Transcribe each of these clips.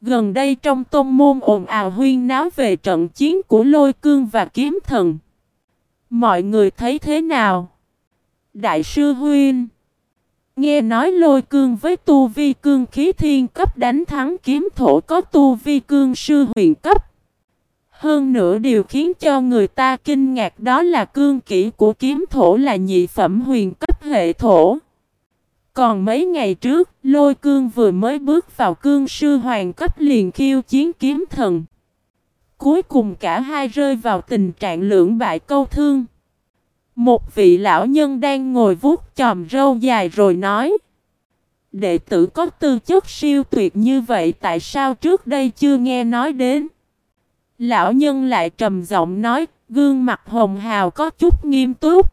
Gần đây trong tôn môn ồn ào huyên náo về trận chiến của lôi cương và kiếm thần. Mọi người thấy thế nào? Đại sư Huynh, Nghe nói lôi cương với tu vi cương khí thiên cấp đánh thắng kiếm thổ có tu vi cương sư huyền cấp. Hơn nữa điều khiến cho người ta kinh ngạc đó là cương kỹ của kiếm thổ là nhị phẩm huyền cấp hệ thổ. Còn mấy ngày trước, lôi cương vừa mới bước vào cương sư hoàng cấp liền khiêu chiến kiếm thần. Cuối cùng cả hai rơi vào tình trạng lưỡng bại câu thương. Một vị lão nhân đang ngồi vuốt chòm râu dài rồi nói. Đệ tử có tư chất siêu tuyệt như vậy tại sao trước đây chưa nghe nói đến? Lão nhân lại trầm giọng nói, gương mặt hồng hào có chút nghiêm túc.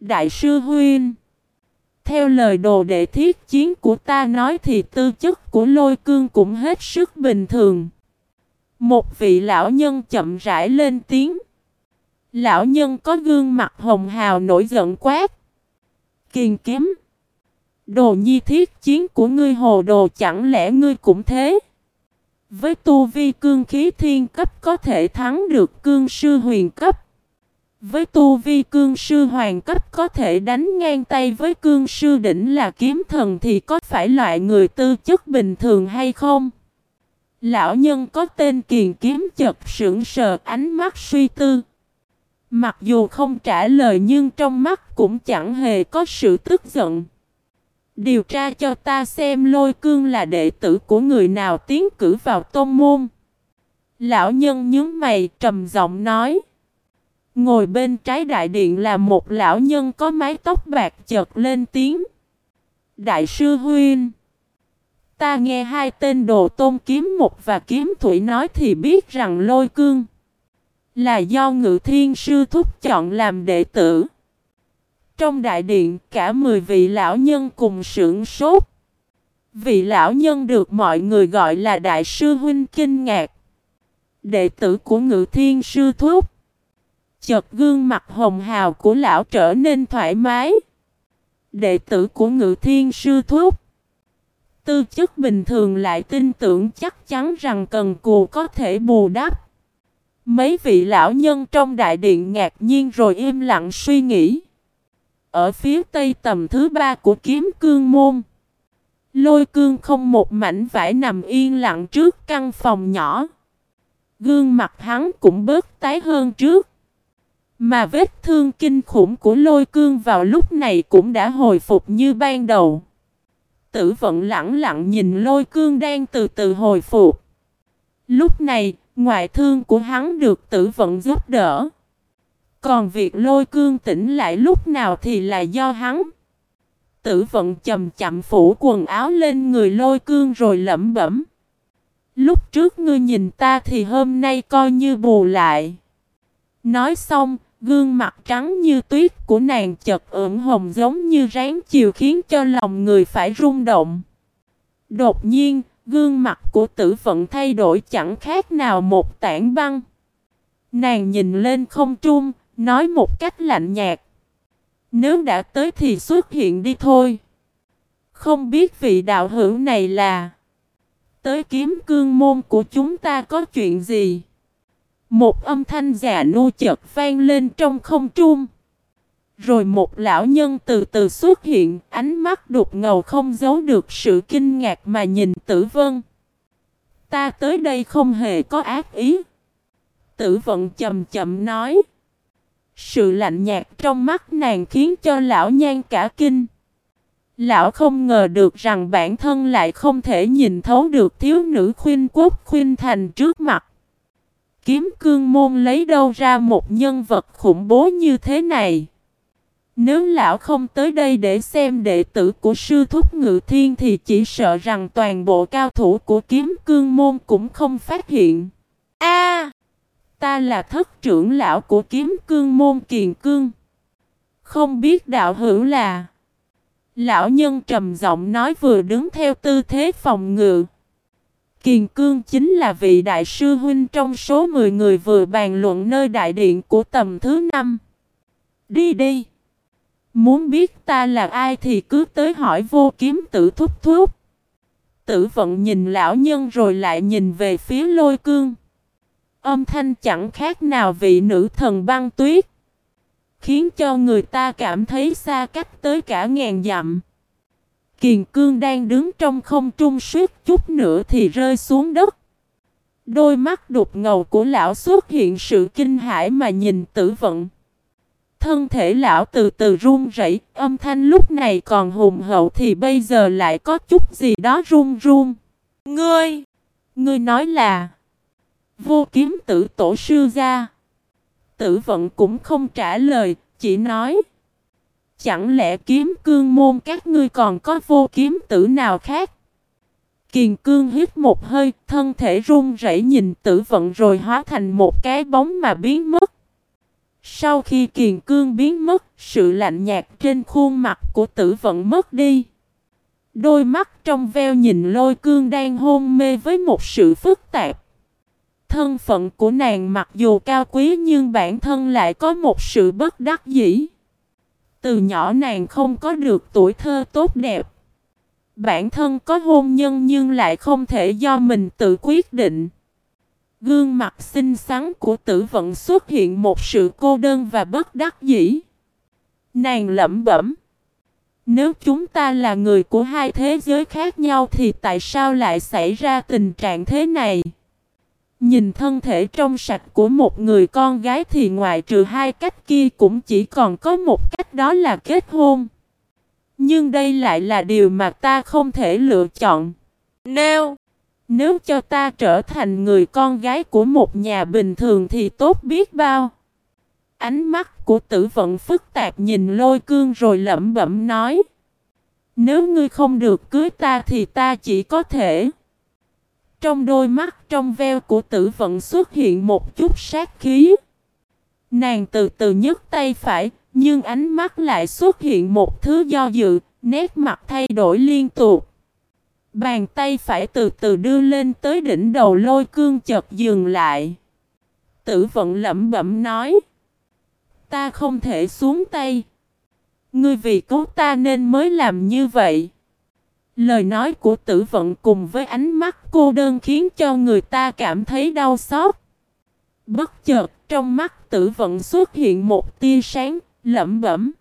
Đại sư Huynh theo lời đồ đệ thiết chiến của ta nói thì tư chất của lôi cương cũng hết sức bình thường. Một vị lão nhân chậm rãi lên tiếng. Lão nhân có gương mặt hồng hào nổi giận quát. Kiền kiếm. Đồ nhi thiết chiến của ngươi hồ đồ chẳng lẽ ngươi cũng thế? Với tu vi cương khí thiên cấp có thể thắng được cương sư huyền cấp. Với tu vi cương sư hoàng cấp có thể đánh ngang tay với cương sư đỉnh là kiếm thần thì có phải loại người tư chất bình thường hay không? Lão nhân có tên kiền kiếm chật sững sờ, ánh mắt suy tư. Mặc dù không trả lời nhưng trong mắt cũng chẳng hề có sự tức giận. Điều tra cho ta xem lôi cương là đệ tử của người nào tiến cử vào tôn môn. Lão nhân nhướng mày, trầm giọng nói. Ngồi bên trái đại điện là một lão nhân có mái tóc bạc chợt lên tiếng. Đại sư Huynh. Ta nghe hai tên đồ tôn kiếm một và kiếm thủy nói thì biết rằng lôi cương. Là do ngự thiên sư thúc chọn làm đệ tử. Trong đại điện, cả 10 vị lão nhân cùng sưởng sốt. Vị lão nhân được mọi người gọi là đại sư huynh kinh ngạc. Đệ tử của ngự thiên sư thúc. Chợt gương mặt hồng hào của lão trở nên thoải mái. Đệ tử của ngự thiên sư thúc. Tư chất bình thường lại tin tưởng chắc chắn rằng cần cù có thể bù đắp. Mấy vị lão nhân trong đại điện ngạc nhiên rồi im lặng suy nghĩ. Ở phía tây tầm thứ ba của kiếm cương môn. Lôi cương không một mảnh vải nằm yên lặng trước căn phòng nhỏ. Gương mặt hắn cũng bớt tái hơn trước. Mà vết thương kinh khủng của lôi cương vào lúc này cũng đã hồi phục như ban đầu. Tử vận lặng lặng nhìn lôi cương đang từ từ hồi phục. Lúc này, ngoại thương của hắn được tử vận giúp đỡ. Còn việc lôi cương tỉnh lại lúc nào thì là do hắn. Tử vận chậm chậm phủ quần áo lên người lôi cương rồi lẩm bẩm. Lúc trước ngươi nhìn ta thì hôm nay coi như bù lại. Nói xong, gương mặt trắng như tuyết của nàng chật ửng hồng giống như ráng chiều khiến cho lòng người phải rung động. Đột nhiên, gương mặt của tử vận thay đổi chẳng khác nào một tảng băng. Nàng nhìn lên không trung, Nói một cách lạnh nhạt. Nếu đã tới thì xuất hiện đi thôi. Không biết vị đạo hữu này là Tới kiếm cương môn của chúng ta có chuyện gì? Một âm thanh già nô chợt vang lên trong không trung. Rồi một lão nhân từ từ xuất hiện, ánh mắt đục ngầu không giấu được sự kinh ngạc mà nhìn tử vân. Ta tới đây không hề có ác ý. Tử vận chậm chậm nói. Sự lạnh nhạt trong mắt nàng khiến cho lão nhan cả kinh. Lão không ngờ được rằng bản thân lại không thể nhìn thấu được thiếu nữ khuyên quốc khuyên thành trước mặt. Kiếm cương môn lấy đâu ra một nhân vật khủng bố như thế này? Nếu lão không tới đây để xem đệ tử của sư thúc ngự thiên thì chỉ sợ rằng toàn bộ cao thủ của kiếm cương môn cũng không phát hiện. A Ta là thất trưởng lão của kiếm cương môn kiền cương. Không biết đạo hữu là... Lão nhân trầm giọng nói vừa đứng theo tư thế phòng ngự. Kiền cương chính là vị đại sư huynh trong số 10 người vừa bàn luận nơi đại điện của tầm thứ năm. Đi đi! Muốn biết ta là ai thì cứ tới hỏi vô kiếm tử thúc thúc. Tử vận nhìn lão nhân rồi lại nhìn về phía lôi cương. Âm thanh chẳng khác nào vị nữ thần băng tuyết. Khiến cho người ta cảm thấy xa cách tới cả ngàn dặm. Kiền cương đang đứng trong không trung suốt chút nữa thì rơi xuống đất. Đôi mắt đục ngầu của lão xuất hiện sự kinh hãi mà nhìn tử vận. Thân thể lão từ từ run rẩy, âm thanh lúc này còn hùng hậu thì bây giờ lại có chút gì đó run run. Ngươi! Ngươi nói là Vô kiếm tử tổ sư ra. Tử vận cũng không trả lời, chỉ nói Chẳng lẽ kiếm cương môn các ngươi còn có vô kiếm tử nào khác? Kiền cương hít một hơi, thân thể run rẩy nhìn tử vận rồi hóa thành một cái bóng mà biến mất. Sau khi kiền cương biến mất, sự lạnh nhạt trên khuôn mặt của tử vận mất đi. Đôi mắt trong veo nhìn lôi cương đang hôn mê với một sự phức tạp. Thân phận của nàng mặc dù cao quý nhưng bản thân lại có một sự bất đắc dĩ. Từ nhỏ nàng không có được tuổi thơ tốt đẹp. Bản thân có hôn nhân nhưng lại không thể do mình tự quyết định. Gương mặt xinh xắn của tử vận xuất hiện một sự cô đơn và bất đắc dĩ. Nàng lẩm bẩm. Nếu chúng ta là người của hai thế giới khác nhau thì tại sao lại xảy ra tình trạng thế này? Nhìn thân thể trong sạch của một người con gái thì ngoại trừ hai cách kia cũng chỉ còn có một cách đó là kết hôn. Nhưng đây lại là điều mà ta không thể lựa chọn. Nếu Nếu cho ta trở thành người con gái của một nhà bình thường thì tốt biết bao. Ánh mắt của tử vận phức tạp nhìn lôi cương rồi lẩm bẩm nói. Nếu ngươi không được cưới ta thì ta chỉ có thể. Trong đôi mắt trong veo của tử vận xuất hiện một chút sát khí. Nàng từ từ nhấc tay phải, nhưng ánh mắt lại xuất hiện một thứ do dự, nét mặt thay đổi liên tục. Bàn tay phải từ từ đưa lên tới đỉnh đầu lôi cương chợt dừng lại. Tử vận lẩm bẩm nói. Ta không thể xuống tay. Ngươi vì cứu ta nên mới làm như vậy. Lời nói của tử vận cùng với ánh mắt cô đơn khiến cho người ta cảm thấy đau xót. Bất chợt trong mắt tử vận xuất hiện một tia sáng, lẩm bẩm.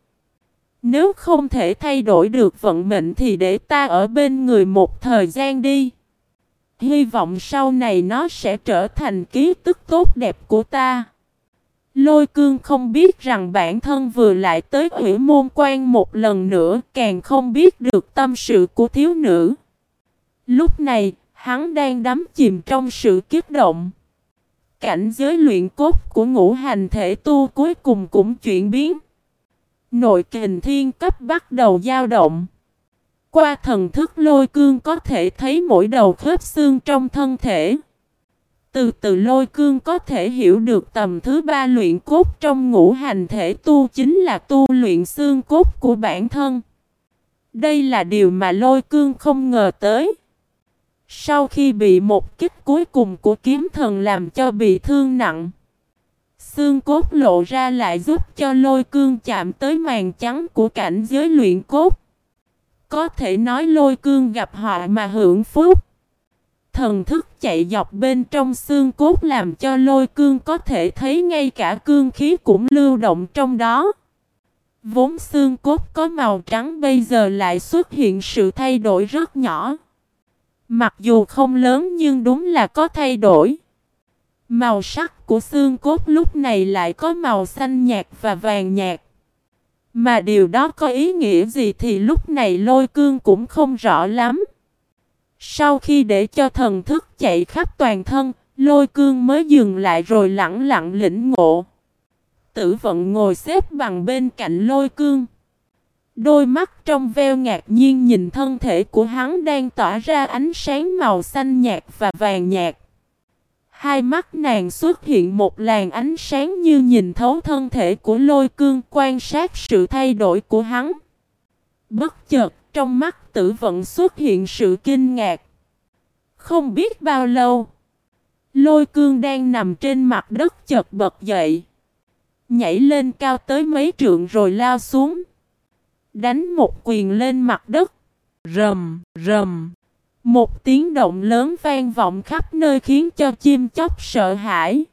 Nếu không thể thay đổi được vận mệnh thì để ta ở bên người một thời gian đi. Hy vọng sau này nó sẽ trở thành ký tức tốt đẹp của ta. Lôi cương không biết rằng bản thân vừa lại tới ủy môn quan một lần nữa, càng không biết được tâm sự của thiếu nữ. Lúc này, hắn đang đắm chìm trong sự kiếp động. Cảnh giới luyện cốt của ngũ hành thể tu cuối cùng cũng chuyển biến. Nội kình thiên cấp bắt đầu dao động. Qua thần thức lôi cương có thể thấy mỗi đầu khớp xương trong thân thể. Từ từ lôi cương có thể hiểu được tầm thứ ba luyện cốt trong ngũ hành thể tu chính là tu luyện xương cốt của bản thân. Đây là điều mà lôi cương không ngờ tới. Sau khi bị một kích cuối cùng của kiếm thần làm cho bị thương nặng. Xương cốt lộ ra lại giúp cho lôi cương chạm tới màn trắng của cảnh giới luyện cốt. Có thể nói lôi cương gặp họ mà hưởng phúc. Thần thức chạy dọc bên trong xương cốt làm cho lôi cương có thể thấy ngay cả cương khí cũng lưu động trong đó. Vốn xương cốt có màu trắng bây giờ lại xuất hiện sự thay đổi rất nhỏ. Mặc dù không lớn nhưng đúng là có thay đổi. Màu sắc của xương cốt lúc này lại có màu xanh nhạt và vàng nhạt. Mà điều đó có ý nghĩa gì thì lúc này lôi cương cũng không rõ lắm. Sau khi để cho thần thức chạy khắp toàn thân, lôi cương mới dừng lại rồi lặng lặng lĩnh ngộ. Tử vận ngồi xếp bằng bên cạnh lôi cương. Đôi mắt trong veo ngạc nhiên nhìn thân thể của hắn đang tỏa ra ánh sáng màu xanh nhạt và vàng nhạt. Hai mắt nàng xuất hiện một làn ánh sáng như nhìn thấu thân thể của lôi cương quan sát sự thay đổi của hắn. Bất chợt trong mắt tử vận xuất hiện sự kinh ngạc. Không biết bao lâu, lôi cương đang nằm trên mặt đất chợt bật dậy. Nhảy lên cao tới mấy trượng rồi lao xuống. Đánh một quyền lên mặt đất. Rầm, rầm. Một tiếng động lớn vang vọng khắp nơi khiến cho chim chóc sợ hãi.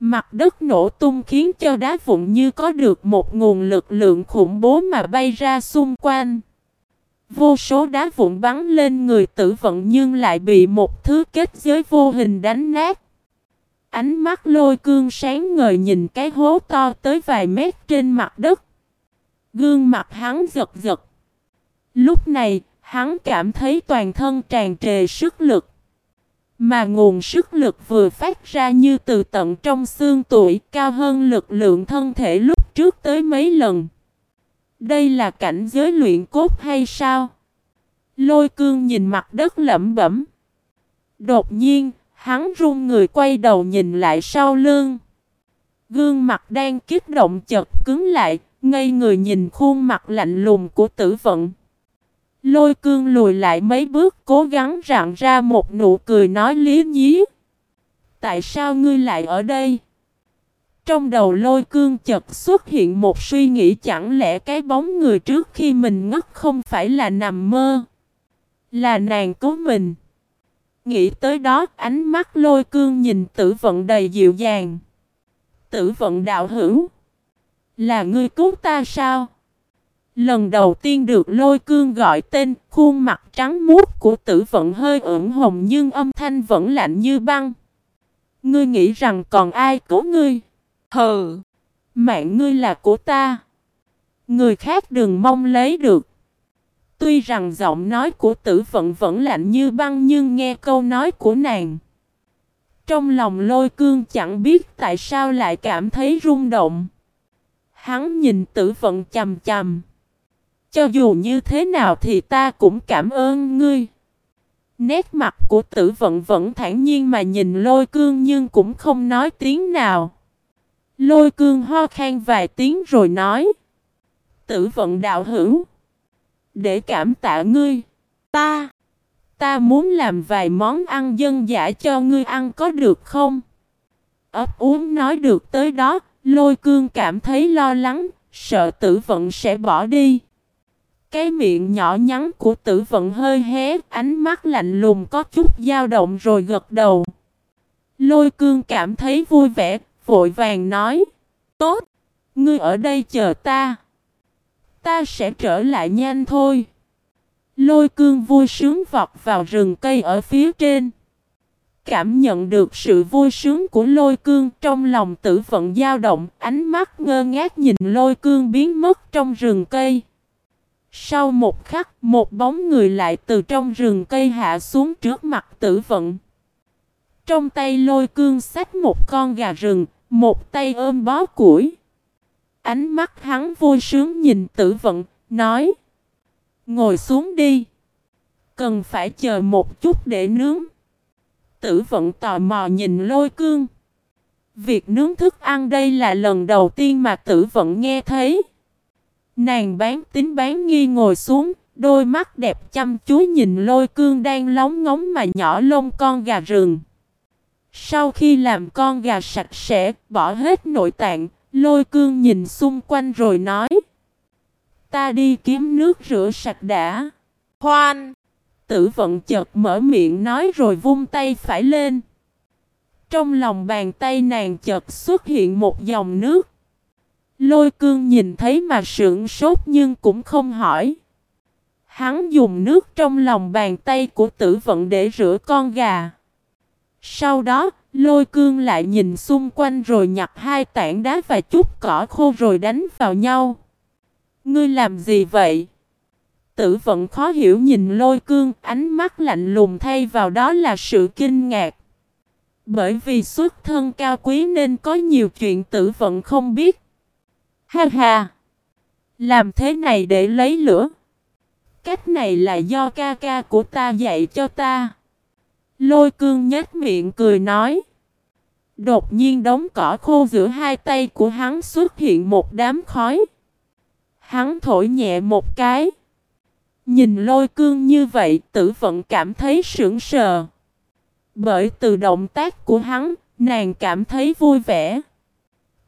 Mặt đất nổ tung khiến cho đá vụn như có được một nguồn lực lượng khủng bố mà bay ra xung quanh. Vô số đá vụn bắn lên người tử vận nhưng lại bị một thứ kết giới vô hình đánh nát. Ánh mắt lôi cương sáng ngời nhìn cái hố to tới vài mét trên mặt đất. Gương mặt hắn giật giật. Lúc này, hắn cảm thấy toàn thân tràn trề sức lực. Mà nguồn sức lực vừa phát ra như từ tận trong xương tuổi cao hơn lực lượng thân thể lúc trước tới mấy lần. Đây là cảnh giới luyện cốt hay sao? Lôi cương nhìn mặt đất lẩm bẩm. Đột nhiên, hắn run người quay đầu nhìn lại sau lưng. Gương mặt đang kích động chật cứng lại, ngây người nhìn khuôn mặt lạnh lùng của tử vận. Lôi cương lùi lại mấy bước cố gắng rạng ra một nụ cười nói lý nhí. Tại sao ngươi lại ở đây? Trong đầu lôi cương chợt xuất hiện một suy nghĩ chẳng lẽ cái bóng người trước khi mình ngất không phải là nằm mơ. Là nàng cứu mình. Nghĩ tới đó ánh mắt lôi cương nhìn tử vận đầy dịu dàng. Tử vận đạo hữu. Là ngươi cứu ta sao? Lần đầu tiên được lôi cương gọi tên, khuôn mặt trắng muốt của tử vận hơi ửng hồng nhưng âm thanh vẫn lạnh như băng. Ngươi nghĩ rằng còn ai cứu ngươi? Hừ! Mạng ngươi là của ta. Người khác đừng mong lấy được. Tuy rằng giọng nói của tử vận vẫn lạnh như băng nhưng nghe câu nói của nàng. Trong lòng lôi cương chẳng biết tại sao lại cảm thấy rung động. Hắn nhìn tử vận chầm chầm. Cho dù như thế nào thì ta cũng cảm ơn ngươi. Nét mặt của tử vận vẫn thản nhiên mà nhìn lôi cương nhưng cũng không nói tiếng nào. Lôi cương ho khan vài tiếng rồi nói. Tử vận đạo hữu. Để cảm tạ ngươi. Ta. Ta muốn làm vài món ăn dân dã cho ngươi ăn có được không? Ấp uống nói được tới đó. Lôi cương cảm thấy lo lắng. Sợ tử vận sẽ bỏ đi. Cái miệng nhỏ nhắn của tử vận hơi hé, ánh mắt lạnh lùng có chút dao động rồi gật đầu. Lôi cương cảm thấy vui vẻ, vội vàng nói. Tốt, ngươi ở đây chờ ta. Ta sẽ trở lại nhanh thôi. Lôi cương vui sướng vọt vào rừng cây ở phía trên. Cảm nhận được sự vui sướng của lôi cương trong lòng tử vận dao động, ánh mắt ngơ ngác nhìn lôi cương biến mất trong rừng cây. Sau một khắc, một bóng người lại từ trong rừng cây hạ xuống trước mặt tử vận. Trong tay lôi cương xách một con gà rừng, một tay ôm bó củi. Ánh mắt hắn vui sướng nhìn tử vận, nói Ngồi xuống đi. Cần phải chờ một chút để nướng. Tử vận tò mò nhìn lôi cương. Việc nướng thức ăn đây là lần đầu tiên mà tử vận nghe thấy. Nàng bán tính bán nghi ngồi xuống, đôi mắt đẹp chăm chú nhìn lôi cương đang lóng ngóng mà nhỏ lông con gà rừng. Sau khi làm con gà sạch sẽ, bỏ hết nội tạng, lôi cương nhìn xung quanh rồi nói. Ta đi kiếm nước rửa sạch đã. Khoan! Tử vận chợt mở miệng nói rồi vung tay phải lên. Trong lòng bàn tay nàng chợt xuất hiện một dòng nước. Lôi cương nhìn thấy mà sững sốt nhưng cũng không hỏi. Hắn dùng nước trong lòng bàn tay của tử vận để rửa con gà. Sau đó, lôi cương lại nhìn xung quanh rồi nhặt hai tảng đá và chút cỏ khô rồi đánh vào nhau. Ngươi làm gì vậy? Tử vận khó hiểu nhìn lôi cương, ánh mắt lạnh lùng thay vào đó là sự kinh ngạc. Bởi vì xuất thân cao quý nên có nhiều chuyện tử vận không biết. Ha ha! Làm thế này để lấy lửa. Cách này là do ca ca của ta dạy cho ta. Lôi cương nhếch miệng cười nói. Đột nhiên đống cỏ khô giữa hai tay của hắn xuất hiện một đám khói. Hắn thổi nhẹ một cái. Nhìn lôi cương như vậy tử vận cảm thấy sững sờ. Bởi từ động tác của hắn, nàng cảm thấy vui vẻ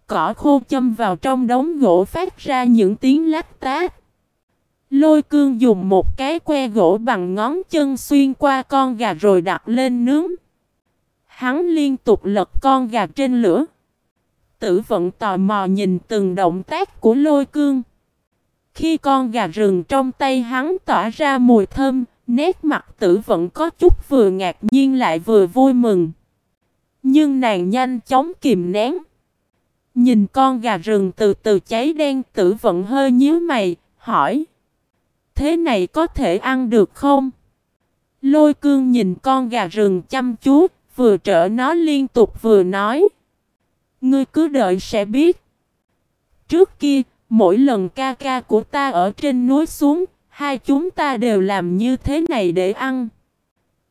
cỏ khô châm vào trong đống gỗ phát ra những tiếng lách tát. Lôi cương dùng một cái que gỗ bằng ngón chân xuyên qua con gà rồi đặt lên nướng. Hắn liên tục lật con gà trên lửa. Tử vận tò mò nhìn từng động tác của lôi cương. Khi con gà rừng trong tay hắn tỏa ra mùi thơm, nét mặt tử vận có chút vừa ngạc nhiên lại vừa vui mừng. Nhưng nàng nhanh chóng kìm nén. Nhìn con gà rừng từ từ cháy đen tử vận hơi nhíu mày, hỏi. Thế này có thể ăn được không? Lôi cương nhìn con gà rừng chăm chú, vừa trở nó liên tục vừa nói. Ngươi cứ đợi sẽ biết. Trước kia, mỗi lần ca ca của ta ở trên núi xuống, hai chúng ta đều làm như thế này để ăn.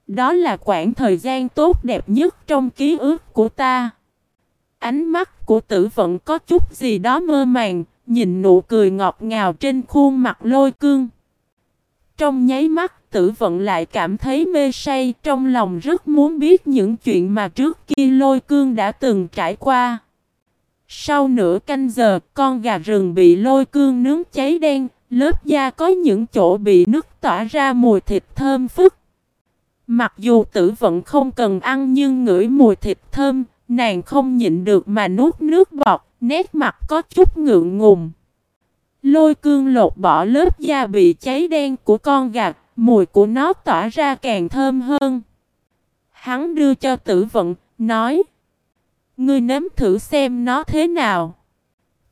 Đó là khoảng thời gian tốt đẹp nhất trong ký ức của ta. Ánh mắt của tử vẫn có chút gì đó mơ màng, nhìn nụ cười ngọt ngào trên khuôn mặt lôi cương. Trong nháy mắt tử vận lại cảm thấy mê say trong lòng rất muốn biết những chuyện mà trước kia lôi cương đã từng trải qua. Sau nửa canh giờ con gà rừng bị lôi cương nướng cháy đen, lớp da có những chỗ bị nứt tỏa ra mùi thịt thơm phức. Mặc dù tử vận không cần ăn nhưng ngửi mùi thịt thơm, nàng không nhịn được mà nuốt nước bọt, nét mặt có chút ngượng ngùng. Lôi cương lột bỏ lớp da bị cháy đen của con gà, mùi của nó tỏa ra càng thơm hơn. Hắn đưa cho tử vận, nói Ngươi nếm thử xem nó thế nào.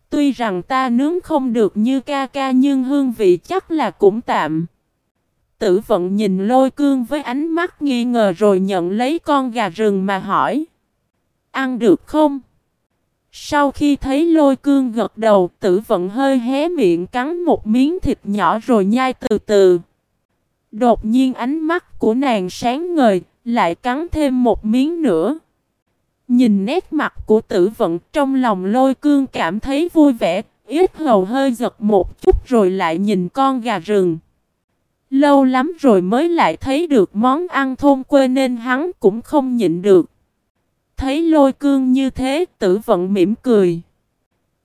Tuy rằng ta nướng không được như ca ca nhưng hương vị chắc là cũng tạm. Tử vận nhìn lôi cương với ánh mắt nghi ngờ rồi nhận lấy con gà rừng mà hỏi. Ăn được không? Sau khi thấy lôi cương gật đầu tử vận hơi hé miệng cắn một miếng thịt nhỏ rồi nhai từ từ. Đột nhiên ánh mắt của nàng sáng ngời, lại cắn thêm một miếng nữa. Nhìn nét mặt của tử vận trong lòng lôi cương cảm thấy vui vẻ, ít hầu hơi giật một chút rồi lại nhìn con gà rừng. Lâu lắm rồi mới lại thấy được món ăn thôn quê nên hắn cũng không nhịn được. Thấy lôi cương như thế, tử vận mỉm cười.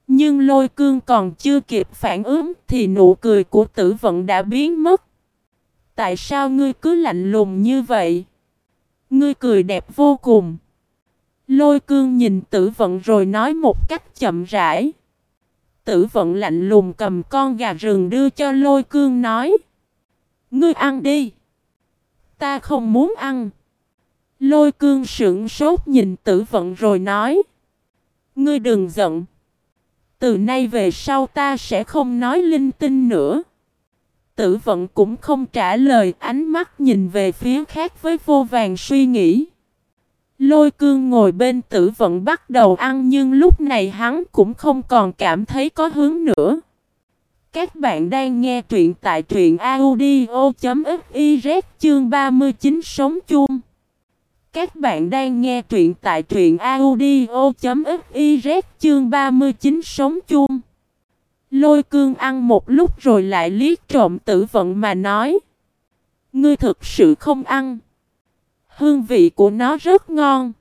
Nhưng lôi cương còn chưa kịp phản ứng thì nụ cười của tử vận đã biến mất. Tại sao ngươi cứ lạnh lùng như vậy? Ngươi cười đẹp vô cùng. Lôi cương nhìn tử vận rồi nói một cách chậm rãi. Tử vận lạnh lùng cầm con gà rừng đưa cho lôi cương nói. Ngươi ăn đi. Ta không muốn ăn. Lôi cương sững sốt nhìn tử vận rồi nói. Ngươi đừng giận. Từ nay về sau ta sẽ không nói linh tinh nữa. Tử vận cũng không trả lời, ánh mắt nhìn về phía khác với vô vàng suy nghĩ. Lôi cương ngồi bên tử vận bắt đầu ăn nhưng lúc này hắn cũng không còn cảm thấy có hướng nữa. Các bạn đang nghe truyện tại truyện audio.fiz chương 39 sống chung. Các bạn đang nghe truyện tại truyện audio.fiz chương 39 sống chung. Lôi cương ăn một lúc rồi lại liếc trộm tử vận mà nói. Ngươi thực sự không ăn. Hương vị của nó rất ngon.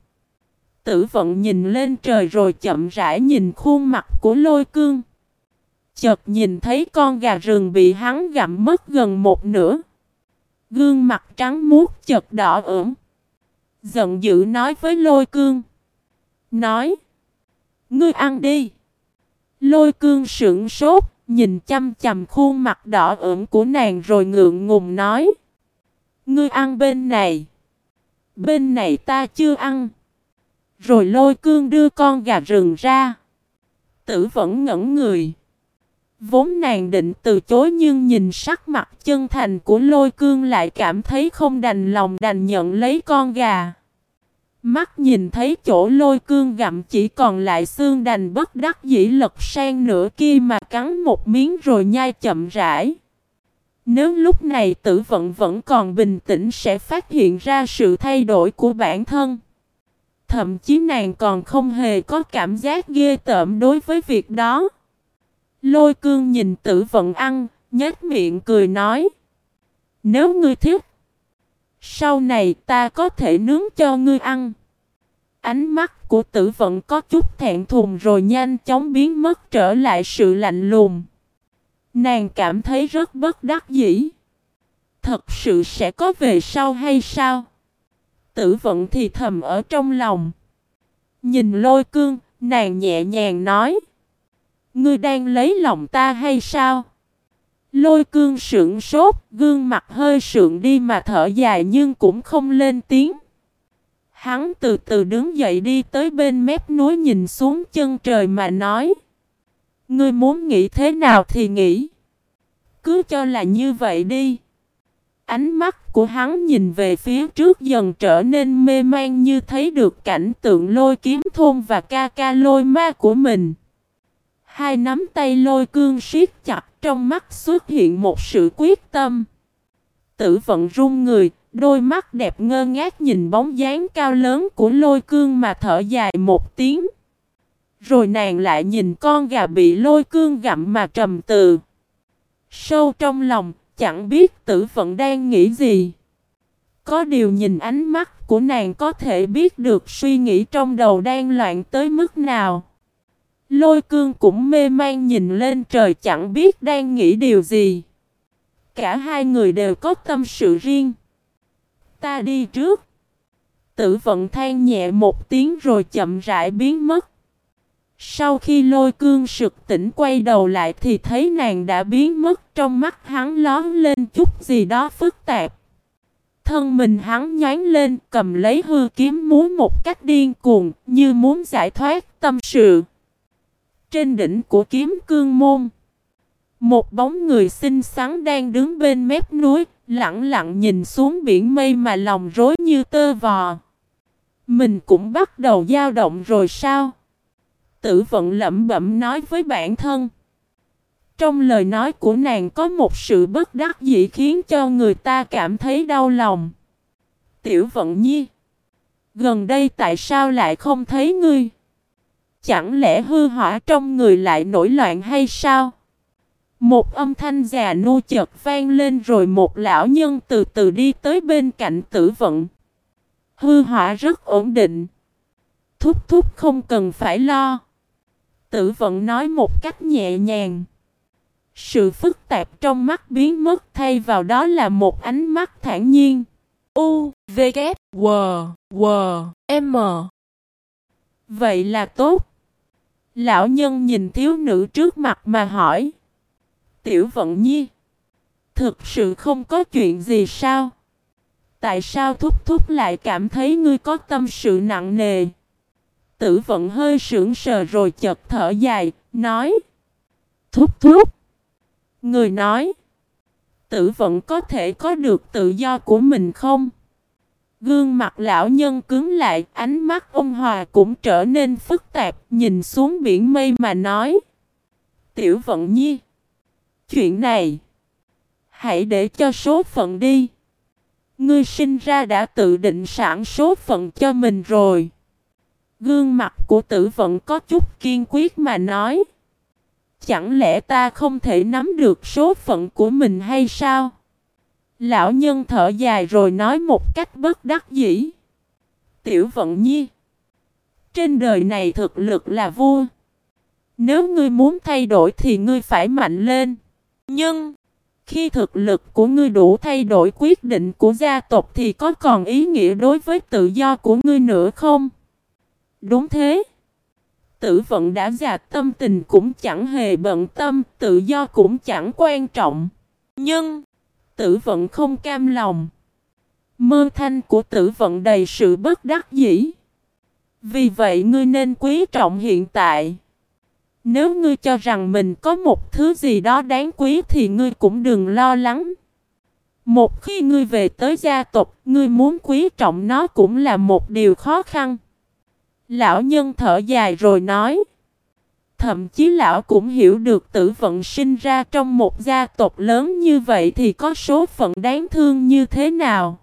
Tử vận nhìn lên trời rồi chậm rãi nhìn khuôn mặt của lôi cương. Chợt nhìn thấy con gà rừng bị hắn gặm mất gần một nửa. Gương mặt trắng muốt chợt đỏ ửng. Giận dữ nói với lôi cương. Nói. Ngươi ăn đi. Lôi cương sững sốt, nhìn chăm chầm khuôn mặt đỏ ửng của nàng rồi ngượng ngùng nói. Ngươi ăn bên này. Bên này ta chưa ăn. Rồi lôi cương đưa con gà rừng ra. Tử vẫn ngẩn người. Vốn nàng định từ chối nhưng nhìn sắc mặt chân thành của lôi cương lại cảm thấy không đành lòng đành nhận lấy con gà. Mắt nhìn thấy chỗ lôi cương gặm chỉ còn lại xương đành bất đắc dĩ lật sang nửa kia mà cắn một miếng rồi nhai chậm rãi. Nếu lúc này tử vận vẫn còn bình tĩnh sẽ phát hiện ra sự thay đổi của bản thân. Thậm chí nàng còn không hề có cảm giác ghê tởm đối với việc đó. Lôi cương nhìn tử vận ăn, nhếch miệng cười nói. Nếu ngươi thích, sau này ta có thể nướng cho ngươi ăn. Ánh mắt của tử vận có chút thẹn thùng rồi nhanh chóng biến mất trở lại sự lạnh lùng. Nàng cảm thấy rất bất đắc dĩ. Thật sự sẽ có về sau hay sao? Tử vận thì thầm ở trong lòng. Nhìn lôi cương, nàng nhẹ nhàng nói. Ngươi đang lấy lòng ta hay sao? Lôi cương sượng sốt, gương mặt hơi sượng đi mà thở dài nhưng cũng không lên tiếng. Hắn từ từ đứng dậy đi tới bên mép núi nhìn xuống chân trời mà nói. Ngươi muốn nghĩ thế nào thì nghĩ. Cứ cho là như vậy đi. Ánh mắt của hắn nhìn về phía trước dần trở nên mê man như thấy được cảnh tượng lôi kiếm thôn và ca ca lôi ma của mình. Hai nắm tay lôi cương siết chặt trong mắt xuất hiện một sự quyết tâm. Tử vận run người, đôi mắt đẹp ngơ ngác nhìn bóng dáng cao lớn của lôi cương mà thở dài một tiếng. Rồi nàng lại nhìn con gà bị lôi cương gặm mà trầm từ. Sâu trong lòng, chẳng biết tử vận đang nghĩ gì. Có điều nhìn ánh mắt của nàng có thể biết được suy nghĩ trong đầu đang loạn tới mức nào. Lôi cương cũng mê man nhìn lên trời chẳng biết đang nghĩ điều gì. Cả hai người đều có tâm sự riêng. Ta đi trước. Tử vận than nhẹ một tiếng rồi chậm rãi biến mất. Sau khi lôi cương sực tỉnh quay đầu lại thì thấy nàng đã biến mất, trong mắt hắn lón lên chút gì đó phức tạp. Thân mình hắn nhón lên, cầm lấy hư kiếm muốn một cách điên cuồng, như muốn giải thoát tâm sự. Trên đỉnh của kiếm cương môn Một bóng người xinh xắn đang đứng bên mép núi, Lặng lặng nhìn xuống biển mây mà lòng rối như tơ vò Mình cũng bắt đầu dao động rồi sao? Tử vận lẩm bẩm nói với bản thân Trong lời nói của nàng có một sự bất đắc dĩ khiến cho người ta cảm thấy đau lòng Tiểu vận nhi, Gần đây tại sao lại không thấy ngươi? Chẳng lẽ hư hỏa trong người lại nổi loạn hay sao? Một âm thanh già nô chợt vang lên rồi một lão nhân từ từ đi tới bên cạnh tử vận. Hư hỏa rất ổn định. Thúc thúc không cần phải lo. Tử vận nói một cách nhẹ nhàng. Sự phức tạp trong mắt biến mất thay vào đó là một ánh mắt thản nhiên. U, V, K, W, W, M. Vậy là tốt. Lão nhân nhìn thiếu nữ trước mặt mà hỏi. Tiểu vận nhi. Thực sự không có chuyện gì sao? Tại sao thúc thúc lại cảm thấy ngươi có tâm sự nặng nề? Tử vận hơi sững sờ rồi chợt thở dài, nói. Thúc thúc. Người nói. Tử vận có thể có được tự do của mình không? Gương mặt lão nhân cứng lại, ánh mắt ông Hòa cũng trở nên phức tạp, nhìn xuống biển mây mà nói. Tiểu vận nhi. Chuyện này. Hãy để cho số phận đi. Ngươi sinh ra đã tự định sẵn số phận cho mình rồi. Gương mặt của tử vận có chút kiên quyết mà nói. Chẳng lẽ ta không thể nắm được số phận của mình hay sao? Lão nhân thở dài rồi nói một cách bất đắc dĩ. Tiểu vận nhi. Trên đời này thực lực là vua. Nếu ngươi muốn thay đổi thì ngươi phải mạnh lên. Nhưng, khi thực lực của ngươi đủ thay đổi quyết định của gia tộc thì có còn ý nghĩa đối với tự do của ngươi nữa không? Đúng thế. Tử vận đã già tâm tình cũng chẳng hề bận tâm, tự do cũng chẳng quan trọng. Nhưng, tử vận không cam lòng. Mơ thanh của tử vận đầy sự bất đắc dĩ. Vì vậy ngươi nên quý trọng hiện tại. Nếu ngươi cho rằng mình có một thứ gì đó đáng quý thì ngươi cũng đừng lo lắng. Một khi ngươi về tới gia tộc, ngươi muốn quý trọng nó cũng là một điều khó khăn. Lão nhân thở dài rồi nói. Thậm chí lão cũng hiểu được tử vận sinh ra trong một gia tộc lớn như vậy thì có số phận đáng thương như thế nào.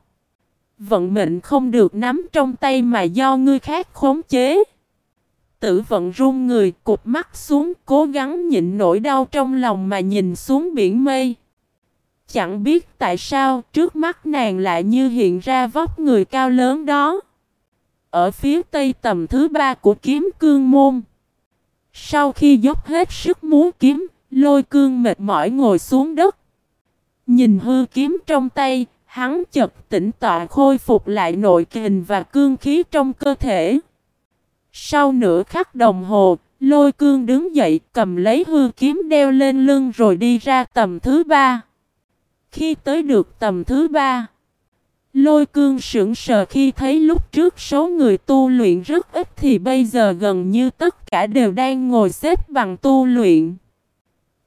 Vận mệnh không được nắm trong tay mà do ngươi khác khống chế. Tử vận run người, cụp mắt xuống, cố gắng nhịn nỗi đau trong lòng mà nhìn xuống biển mây. Chẳng biết tại sao, trước mắt nàng lại như hiện ra vóc người cao lớn đó. Ở phía tây tầm thứ ba của kiếm cương môn. Sau khi dốc hết sức muốn kiếm, lôi cương mệt mỏi ngồi xuống đất. Nhìn hư kiếm trong tay, hắn chợt tỉnh tọa khôi phục lại nội kình và cương khí trong cơ thể. Sau nửa khắc đồng hồ, lôi cương đứng dậy cầm lấy hư kiếm đeo lên lưng rồi đi ra tầm thứ ba. Khi tới được tầm thứ ba, lôi cương sững sờ khi thấy lúc trước số người tu luyện rất ít thì bây giờ gần như tất cả đều đang ngồi xếp bằng tu luyện.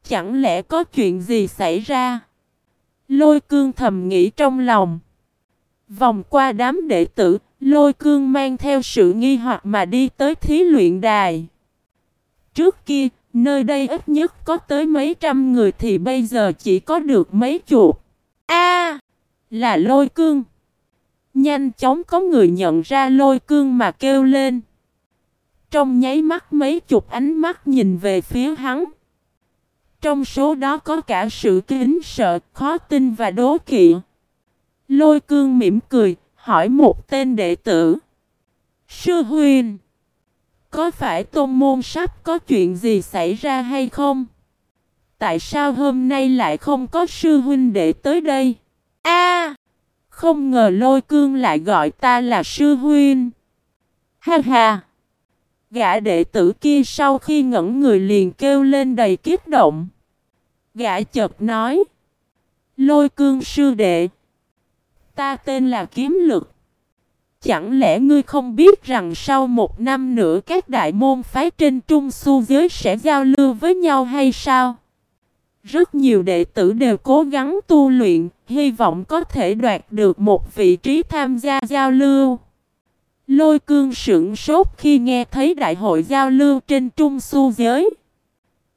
Chẳng lẽ có chuyện gì xảy ra? Lôi cương thầm nghĩ trong lòng. Vòng qua đám đệ tử, lôi cương mang theo sự nghi hoặc mà đi tới thí luyện đài. Trước kia, nơi đây ít nhất có tới mấy trăm người thì bây giờ chỉ có được mấy chục. A, là lôi cương. Nhanh chóng có người nhận ra lôi cương mà kêu lên. Trong nháy mắt mấy chục ánh mắt nhìn về phía hắn. Trong số đó có cả sự kính sợ, khó tin và đố kỵ. Lôi cương mỉm cười, hỏi một tên đệ tử. Sư Huyền, có phải tôn môn sắp có chuyện gì xảy ra hay không? Tại sao hôm nay lại không có sư huynh đệ tới đây? A, không ngờ lôi cương lại gọi ta là sư huynh. Ha ha! Gã đệ tử kia sau khi ngẩn người liền kêu lên đầy kiếp động. Gã chợt nói. Lôi cương sư đệ. Ta tên là Kiếm Lực. Chẳng lẽ ngươi không biết rằng sau một năm nữa các đại môn phái trên trung su giới sẽ giao lưu với nhau hay sao? Rất nhiều đệ tử đều cố gắng tu luyện, hy vọng có thể đoạt được một vị trí tham gia giao lưu. Lôi cương sững sốt khi nghe thấy đại hội giao lưu trên trung su giới.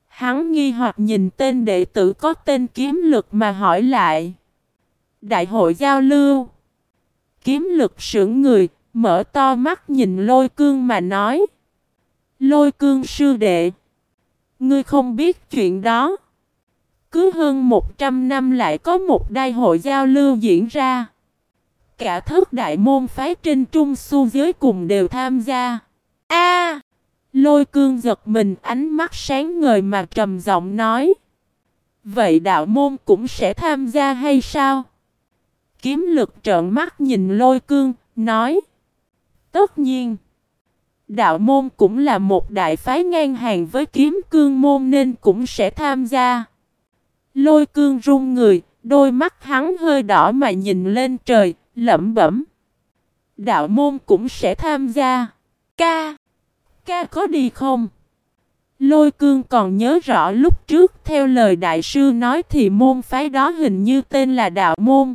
Hắn nghi hoặc nhìn tên đệ tử có tên kiếm lực mà hỏi lại. Đại hội giao lưu. Kiếm lực sững người, mở to mắt nhìn lôi cương mà nói. Lôi cương sư đệ. Ngươi không biết chuyện đó. Cứ hơn 100 năm lại có một đại hội giao lưu diễn ra. Cả thất đại môn phái trên trung su giới cùng đều tham gia. A Lôi cương giật mình ánh mắt sáng ngời mà trầm giọng nói. Vậy đạo môn cũng sẽ tham gia hay sao? Kiếm lực trợn mắt nhìn lôi cương, nói. Tất nhiên. Đạo môn cũng là một đại phái ngang hàng với kiếm cương môn nên cũng sẽ tham gia. Lôi cương run người, đôi mắt hắn hơi đỏ mà nhìn lên trời, lẩm bẩm. Đạo môn cũng sẽ tham gia. Ca ca có đi không? Lôi cương còn nhớ rõ lúc trước theo lời đại sư nói thì môn phái đó hình như tên là đạo môn.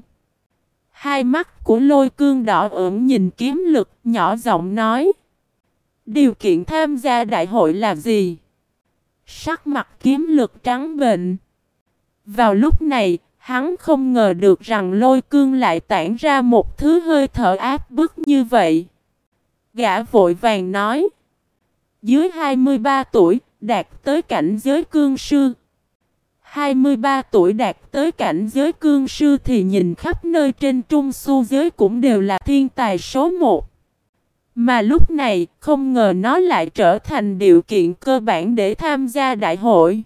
Hai mắt của lôi cương đỏ ửng nhìn kiếm lực nhỏ giọng nói. Điều kiện tham gia đại hội là gì? Sắc mặt kiếm lực trắng bệnh. Vào lúc này, hắn không ngờ được rằng lôi cương lại tản ra một thứ hơi thở áp bức như vậy. Gã vội vàng nói. Dưới 23 tuổi, đạt tới cảnh giới cương sư. 23 tuổi đạt tới cảnh giới cương sư thì nhìn khắp nơi trên trung su giới cũng đều là thiên tài số 1. Mà lúc này, không ngờ nó lại trở thành điều kiện cơ bản để tham gia đại hội.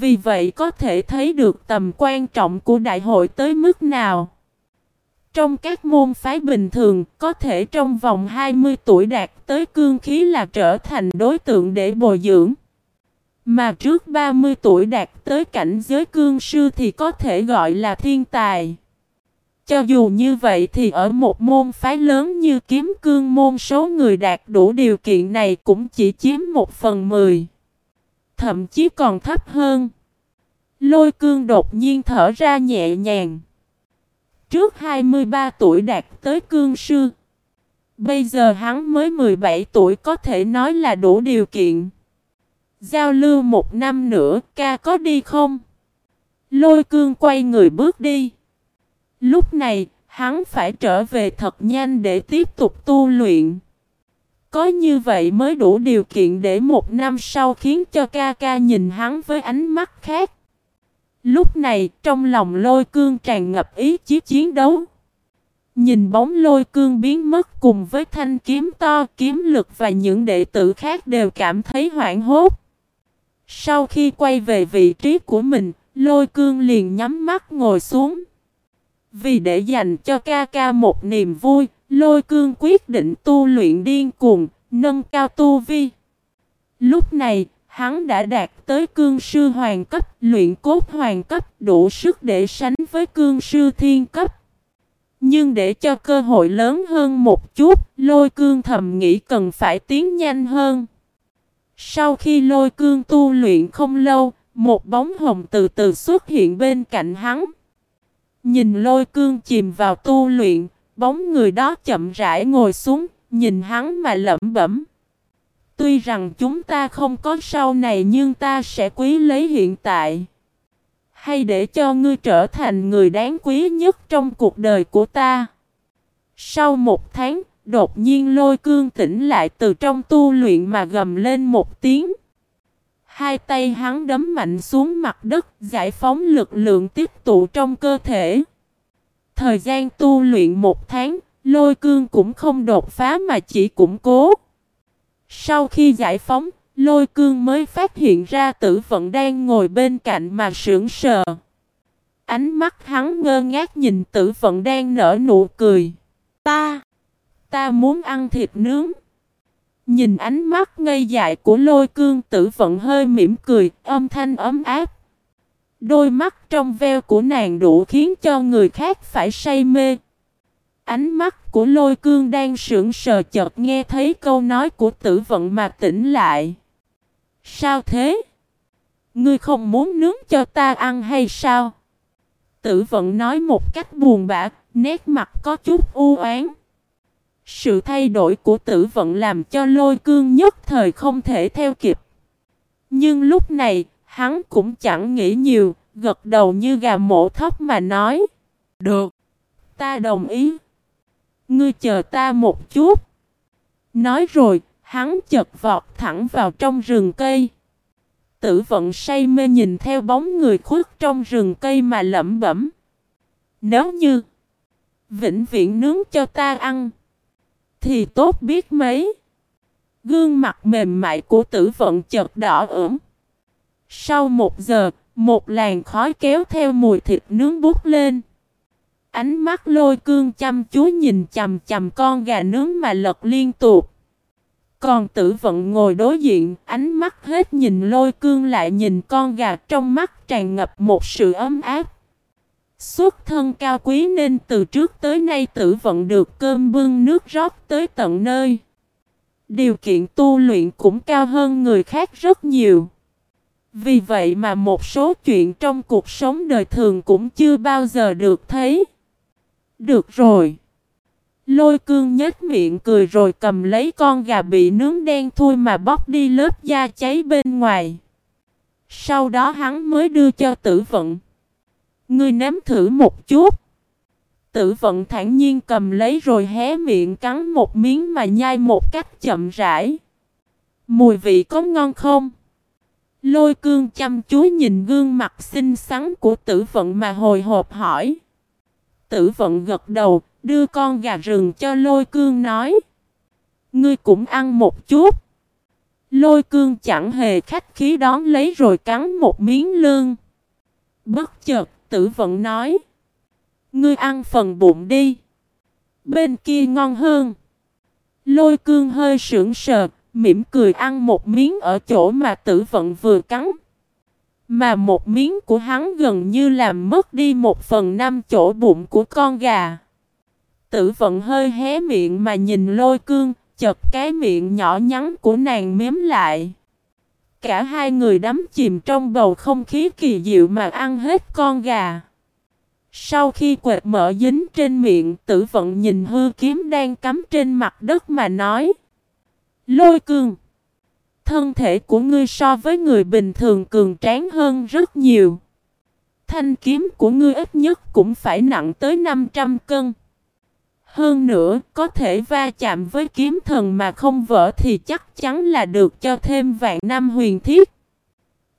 Vì vậy có thể thấy được tầm quan trọng của đại hội tới mức nào. Trong các môn phái bình thường, có thể trong vòng 20 tuổi đạt tới cương khí là trở thành đối tượng để bồi dưỡng. Mà trước 30 tuổi đạt tới cảnh giới cương sư thì có thể gọi là thiên tài. Cho dù như vậy thì ở một môn phái lớn như kiếm cương môn số người đạt đủ điều kiện này cũng chỉ chiếm một phần mười. Thậm chí còn thấp hơn. Lôi cương đột nhiên thở ra nhẹ nhàng trước 23 tuổi đạt tới cương sư. Bây giờ hắn mới 17 tuổi có thể nói là đủ điều kiện. Giao lưu một năm nữa, ca có đi không? Lôi cương quay người bước đi. Lúc này, hắn phải trở về thật nhanh để tiếp tục tu luyện. Có như vậy mới đủ điều kiện để một năm sau khiến cho ca ca nhìn hắn với ánh mắt khác. Lúc này, trong lòng lôi cương tràn ngập ý chí chiến đấu. Nhìn bóng lôi cương biến mất cùng với thanh kiếm to, kiếm lực và những đệ tử khác đều cảm thấy hoảng hốt. Sau khi quay về vị trí của mình, lôi cương liền nhắm mắt ngồi xuống. Vì để dành cho ca ca một niềm vui, lôi cương quyết định tu luyện điên cuồng, nâng cao tu vi. Lúc này, hắn đã đạt tới cương sư hoàng cấp, luyện cốt hoàng cấp, đủ sức để sánh với cương sư thiên cấp. Nhưng để cho cơ hội lớn hơn một chút, lôi cương thầm nghĩ cần phải tiến nhanh hơn. Sau khi lôi cương tu luyện không lâu, một bóng hồng từ từ xuất hiện bên cạnh hắn. Nhìn lôi cương chìm vào tu luyện, bóng người đó chậm rãi ngồi xuống, nhìn hắn mà lẩm bẩm. Tuy rằng chúng ta không có sau này nhưng ta sẽ quý lấy hiện tại. Hay để cho ngươi trở thành người đáng quý nhất trong cuộc đời của ta. Sau một tháng, đột nhiên lôi cương tỉnh lại từ trong tu luyện mà gầm lên một tiếng. Hai tay hắn đấm mạnh xuống mặt đất, giải phóng lực lượng tiếp tụ trong cơ thể. Thời gian tu luyện một tháng, lôi cương cũng không đột phá mà chỉ củng cố. Sau khi giải phóng, lôi cương mới phát hiện ra tử vận đang ngồi bên cạnh mà sững sờ. Ánh mắt hắn ngơ ngác nhìn tử vận đang nở nụ cười. Ta, ta muốn ăn thịt nướng. Nhìn ánh mắt ngây dại của lôi cương tử vận hơi mỉm cười, âm thanh ấm áp. Đôi mắt trong veo của nàng đủ khiến cho người khác phải say mê. Ánh mắt của lôi cương đang sững sờ chợt nghe thấy câu nói của tử vận mà tỉnh lại. Sao thế? Ngươi không muốn nướng cho ta ăn hay sao? Tử vận nói một cách buồn bã, nét mặt có chút u oán. Sự thay đổi của tử vận làm cho lôi cương nhất thời không thể theo kịp. Nhưng lúc này, hắn cũng chẳng nghĩ nhiều, gật đầu như gà mổ thóc mà nói. Được, ta đồng ý. Ngươi chờ ta một chút. Nói rồi, hắn chật vọt thẳng vào trong rừng cây. Tử vận say mê nhìn theo bóng người khuất trong rừng cây mà lẩm bẩm. Nếu như vĩnh viễn nướng cho ta ăn, thì tốt biết mấy. Gương mặt mềm mại của tử vận chợt đỏ ửng. Sau một giờ, một làn khói kéo theo mùi thịt nướng bút lên. Ánh mắt lôi cương chăm chú nhìn chầm chầm con gà nướng mà lật liên tục. Còn tử vận ngồi đối diện, ánh mắt hết nhìn lôi cương lại nhìn con gà trong mắt tràn ngập một sự ấm áp. Xuất thân cao quý nên từ trước tới nay tử vận được cơm bưng nước rót tới tận nơi. Điều kiện tu luyện cũng cao hơn người khác rất nhiều. Vì vậy mà một số chuyện trong cuộc sống đời thường cũng chưa bao giờ được thấy. Được rồi. Lôi cương nhếch miệng cười rồi cầm lấy con gà bị nướng đen thui mà bóc đi lớp da cháy bên ngoài. Sau đó hắn mới đưa cho tử vận. Ngươi nếm thử một chút. Tử vận thản nhiên cầm lấy rồi hé miệng cắn một miếng mà nhai một cách chậm rãi. Mùi vị có ngon không? Lôi cương chăm chú nhìn gương mặt xinh xắn của tử vận mà hồi hộp hỏi. Tử vận gật đầu, đưa con gà rừng cho lôi cương nói. Ngươi cũng ăn một chút. Lôi cương chẳng hề khách khí đón lấy rồi cắn một miếng lương. Bất chợt, tử vận nói. Ngươi ăn phần bụng đi. Bên kia ngon hơn. Lôi cương hơi sững sờ, mỉm cười ăn một miếng ở chỗ mà tử vận vừa cắn. Mà một miếng của hắn gần như làm mất đi một phần năm chỗ bụng của con gà. Tử vận hơi hé miệng mà nhìn lôi cương, chật cái miệng nhỏ nhắn của nàng mếm lại. Cả hai người đắm chìm trong bầu không khí kỳ diệu mà ăn hết con gà. Sau khi quệt mỡ dính trên miệng, tử vận nhìn hư kiếm đang cắm trên mặt đất mà nói. Lôi cương! Thân thể của ngươi so với người bình thường cường tráng hơn rất nhiều. Thanh kiếm của ngươi ít nhất cũng phải nặng tới 500 cân. Hơn nữa, có thể va chạm với kiếm thần mà không vỡ thì chắc chắn là được cho thêm vạn năm huyền thiết.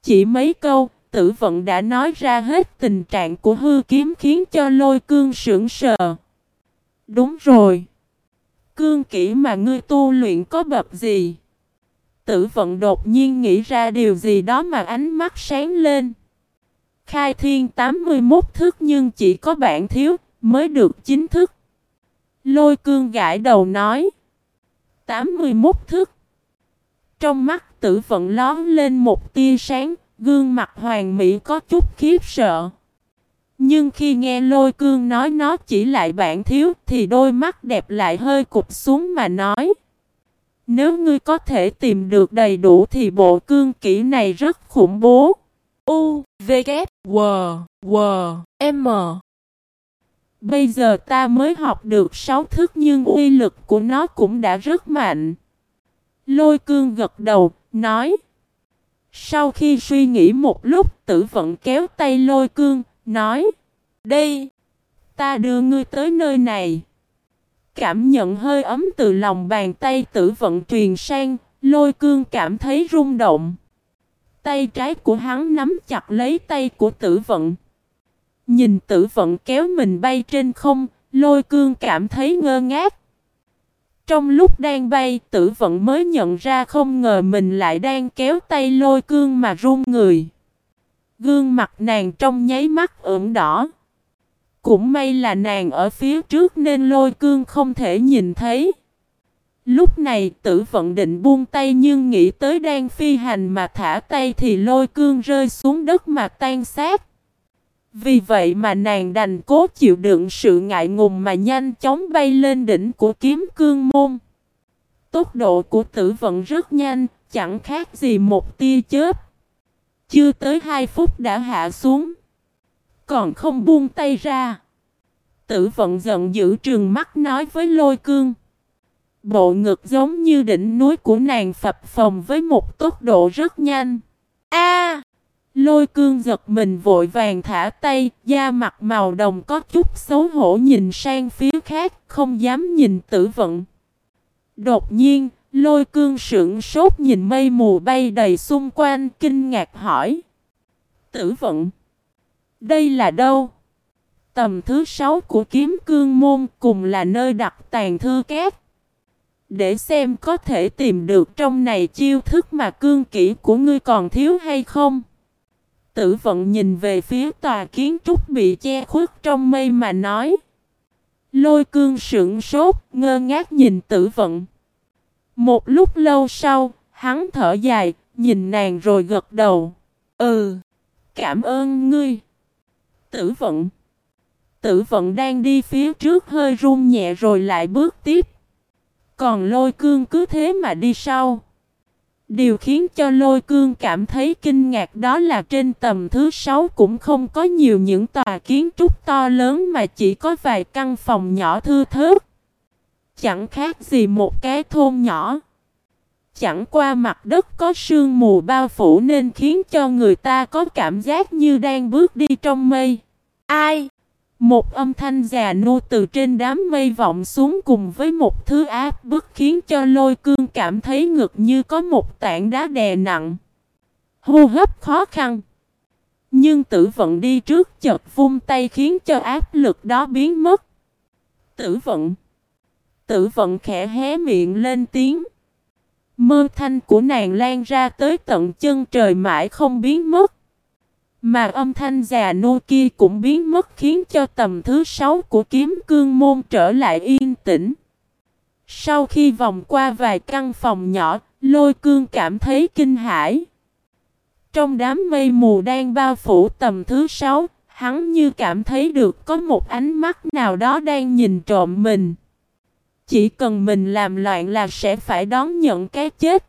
Chỉ mấy câu, tử vận đã nói ra hết tình trạng của hư kiếm khiến cho lôi cương sững sờ. Đúng rồi. Cương kỹ mà ngươi tu luyện có bập gì? Tử vận đột nhiên nghĩ ra điều gì đó mà ánh mắt sáng lên. Khai thiên 81 thức nhưng chỉ có bạn thiếu mới được chính thức. Lôi cương gãi đầu nói. 81 thức. Trong mắt tử vận lón lên một tia sáng, gương mặt hoàng mỹ có chút khiếp sợ. Nhưng khi nghe lôi cương nói nó chỉ lại bạn thiếu thì đôi mắt đẹp lại hơi cụp xuống mà nói. Nếu ngươi có thể tìm được đầy đủ thì bộ cương kỹ này rất khủng bố. U, V, K, W, W, M. Bây giờ ta mới học được sáu thức nhưng uy lực của nó cũng đã rất mạnh. Lôi cương gật đầu, nói. Sau khi suy nghĩ một lúc tử vận kéo tay lôi cương, nói. Đây, ta đưa ngươi tới nơi này. Cảm nhận hơi ấm từ lòng bàn tay tử vận truyền sang, lôi cương cảm thấy rung động. Tay trái của hắn nắm chặt lấy tay của tử vận. Nhìn tử vận kéo mình bay trên không, lôi cương cảm thấy ngơ ngác. Trong lúc đang bay, tử vận mới nhận ra không ngờ mình lại đang kéo tay lôi cương mà run người. Gương mặt nàng trong nháy mắt ửng đỏ. Cũng may là nàng ở phía trước nên lôi cương không thể nhìn thấy. Lúc này tử vận định buông tay nhưng nghĩ tới đang phi hành mà thả tay thì lôi cương rơi xuống đất mà tan xác. Vì vậy mà nàng đành cố chịu đựng sự ngại ngùng mà nhanh chóng bay lên đỉnh của kiếm cương môn. Tốc độ của tử vận rất nhanh, chẳng khác gì một tia chớp. Chưa tới 2 phút đã hạ xuống. Còn không buông tay ra. Tử vận giận dữ trường mắt nói với lôi cương. Bộ ngực giống như đỉnh núi của nàng phập phồng với một tốc độ rất nhanh. A! lôi cương giật mình vội vàng thả tay, da mặt màu đồng có chút xấu hổ nhìn sang phía khác, không dám nhìn tử vận. Đột nhiên, lôi cương sững sốt nhìn mây mù bay đầy xung quanh, kinh ngạc hỏi. Tử vận! Đây là đâu? Tầm thứ sáu của kiếm cương môn cùng là nơi đặt tàn thư két. Để xem có thể tìm được trong này chiêu thức mà cương kỹ của ngươi còn thiếu hay không. Tử vận nhìn về phía tòa kiến trúc bị che khuất trong mây mà nói. Lôi cương sững sốt, ngơ ngác nhìn tử vận. Một lúc lâu sau, hắn thở dài, nhìn nàng rồi gật đầu. Ừ, cảm ơn ngươi. Tử vận. Tử vận đang đi phía trước hơi run nhẹ rồi lại bước tiếp. Còn lôi cương cứ thế mà đi sau. Điều khiến cho lôi cương cảm thấy kinh ngạc đó là trên tầm thứ sáu cũng không có nhiều những tòa kiến trúc to lớn mà chỉ có vài căn phòng nhỏ thư thớt. Chẳng khác gì một cái thôn nhỏ. Chẳng qua mặt đất có sương mù bao phủ nên khiến cho người ta có cảm giác như đang bước đi trong mây. Ai? Một âm thanh già nua từ trên đám mây vọng xuống cùng với một thứ áp bức khiến cho lôi cương cảm thấy ngực như có một tảng đá đè nặng. Hô hấp khó khăn. Nhưng tử vận đi trước chợt vung tay khiến cho áp lực đó biến mất. Tử vận. Tử vận khẽ hé miệng lên tiếng. Mơ thanh của nàng lan ra tới tận chân trời mãi không biến mất. Mà âm thanh già nô kia cũng biến mất khiến cho tầm thứ sáu của kiếm cương môn trở lại yên tĩnh. Sau khi vòng qua vài căn phòng nhỏ, lôi cương cảm thấy kinh hãi. Trong đám mây mù đang bao phủ tầm thứ sáu, hắn như cảm thấy được có một ánh mắt nào đó đang nhìn trộm mình. Chỉ cần mình làm loạn là sẽ phải đón nhận cái chết.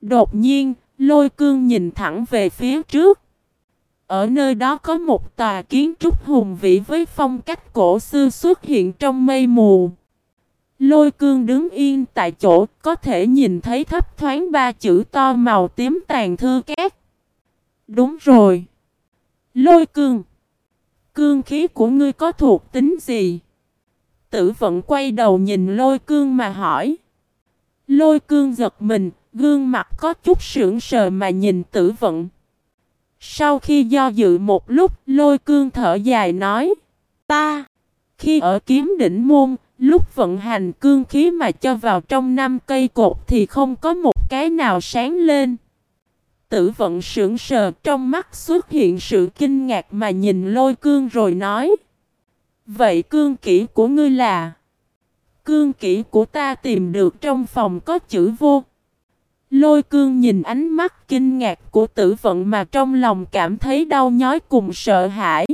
Đột nhiên, lôi cương nhìn thẳng về phía trước. Ở nơi đó có một tòa kiến trúc hùng vĩ với phong cách cổ xưa xuất hiện trong mây mù. Lôi cương đứng yên tại chỗ có thể nhìn thấy thấp thoáng ba chữ to màu tím tàn thư két. Đúng rồi. Lôi cương. Cương khí của ngươi có thuộc tính gì? Tử vận quay đầu nhìn lôi cương mà hỏi. Lôi cương giật mình, gương mặt có chút sững sờ mà nhìn tử vận. Sau khi do dự một lúc, lôi cương thở dài nói. Ta, khi ở kiếm đỉnh môn, Lúc vận hành cương khí mà cho vào trong năm cây cột thì không có một cái nào sáng lên. Tử vận sững sờ trong mắt xuất hiện sự kinh ngạc mà nhìn lôi cương rồi nói. Vậy cương kỹ của ngươi là? Cương kỹ của ta tìm được trong phòng có chữ vô. Lôi cương nhìn ánh mắt kinh ngạc của tử vận mà trong lòng cảm thấy đau nhói cùng sợ hãi.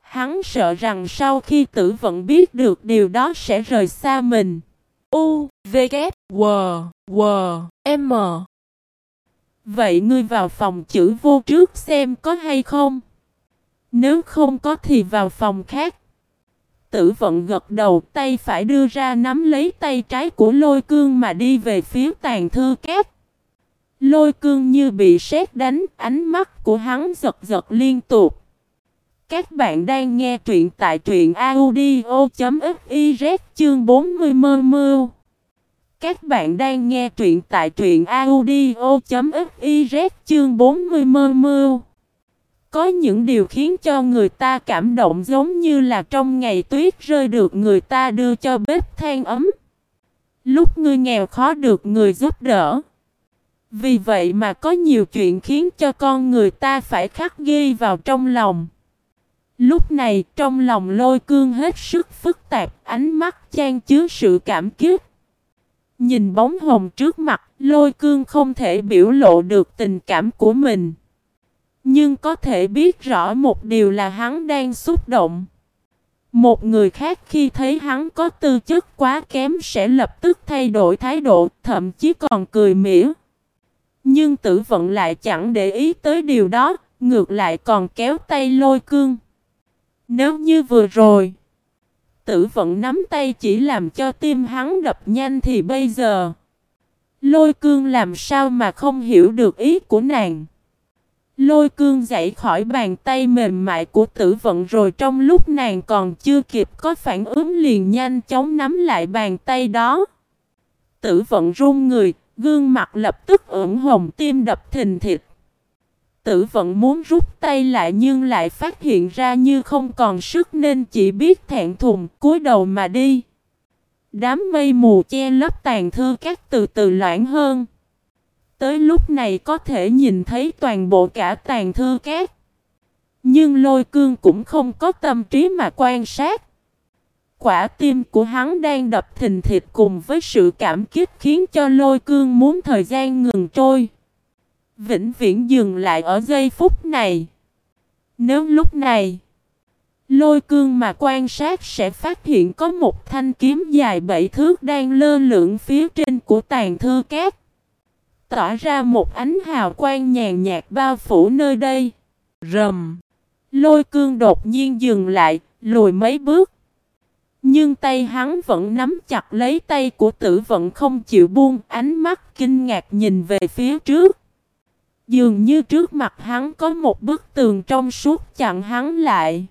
Hắn sợ rằng sau khi tử vận biết được điều đó sẽ rời xa mình. U, V, K, W, W, M. Vậy ngươi vào phòng chữ vô trước xem có hay không? Nếu không có thì vào phòng khác. Tử vận gật đầu tay phải đưa ra nắm lấy tay trái của lôi cương mà đi về phía tàn thư kép. Lôi cương như bị sét đánh, ánh mắt của hắn giật giật liên tục. Các bạn đang nghe truyện tại truyện audio.fiz chương 40 mơ mưu. Các bạn đang nghe truyện tại truyện audio.fiz chương 40 mơ mưu. Có những điều khiến cho người ta cảm động giống như là trong ngày tuyết rơi được người ta đưa cho bếp than ấm. Lúc ngươi nghèo khó được người giúp đỡ. Vì vậy mà có nhiều chuyện khiến cho con người ta phải khắc ghi vào trong lòng. Lúc này trong lòng lôi cương hết sức phức tạp, ánh mắt chan chứa sự cảm kích. Nhìn bóng hồng trước mặt, lôi cương không thể biểu lộ được tình cảm của mình. Nhưng có thể biết rõ một điều là hắn đang xúc động. Một người khác khi thấy hắn có tư chất quá kém sẽ lập tức thay đổi thái độ, thậm chí còn cười mỉa. Nhưng tử vận lại chẳng để ý tới điều đó, ngược lại còn kéo tay lôi cương. Nếu như vừa rồi, tử vận nắm tay chỉ làm cho tim hắn đập nhanh thì bây giờ, lôi cương làm sao mà không hiểu được ý của nàng. Lôi cương dậy khỏi bàn tay mềm mại của tử vận rồi trong lúc nàng còn chưa kịp có phản ứng liền nhanh chóng nắm lại bàn tay đó. Tử vận run người, gương mặt lập tức ửng hồng tim đập thình thịt. Tử vận muốn rút tay lại nhưng lại phát hiện ra như không còn sức nên chỉ biết thẹn thùng cúi đầu mà đi. Đám mây mù che lấp tàn thư các từ từ loãng hơn. Tới lúc này có thể nhìn thấy toàn bộ cả tàn thư cát. Nhưng lôi cương cũng không có tâm trí mà quan sát. Quả tim của hắn đang đập thình thịt cùng với sự cảm kích khiến cho lôi cương muốn thời gian ngừng trôi. Vĩnh viễn dừng lại ở giây phút này. Nếu lúc này, lôi cương mà quan sát sẽ phát hiện có một thanh kiếm dài bảy thước đang lơ lửng phía trên của tàn thư cát tỏa ra một ánh hào quang nhàn nhạt bao phủ nơi đây. Rầm! Lôi cương đột nhiên dừng lại, lùi mấy bước. Nhưng tay hắn vẫn nắm chặt lấy tay của tử vận không chịu buông, ánh mắt kinh ngạc nhìn về phía trước. Dường như trước mặt hắn có một bức tường trong suốt chặn hắn lại.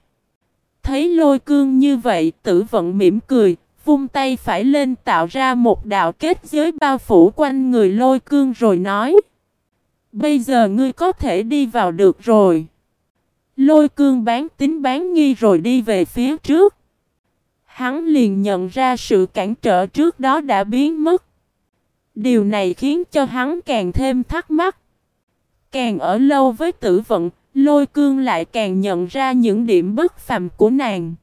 Thấy lôi cương như vậy, tử vận mỉm cười, vung tay phải lên tạo ra một đạo kết giới bao phủ quanh người lôi cương rồi nói. Bây giờ ngươi có thể đi vào được rồi. Lôi cương bán tính bán nghi rồi đi về phía trước. Hắn liền nhận ra sự cản trở trước đó đã biến mất. Điều này khiến cho hắn càng thêm thắc mắc. Càng ở lâu với tử vận, lôi cương lại càng nhận ra những điểm bất phàm của nàng.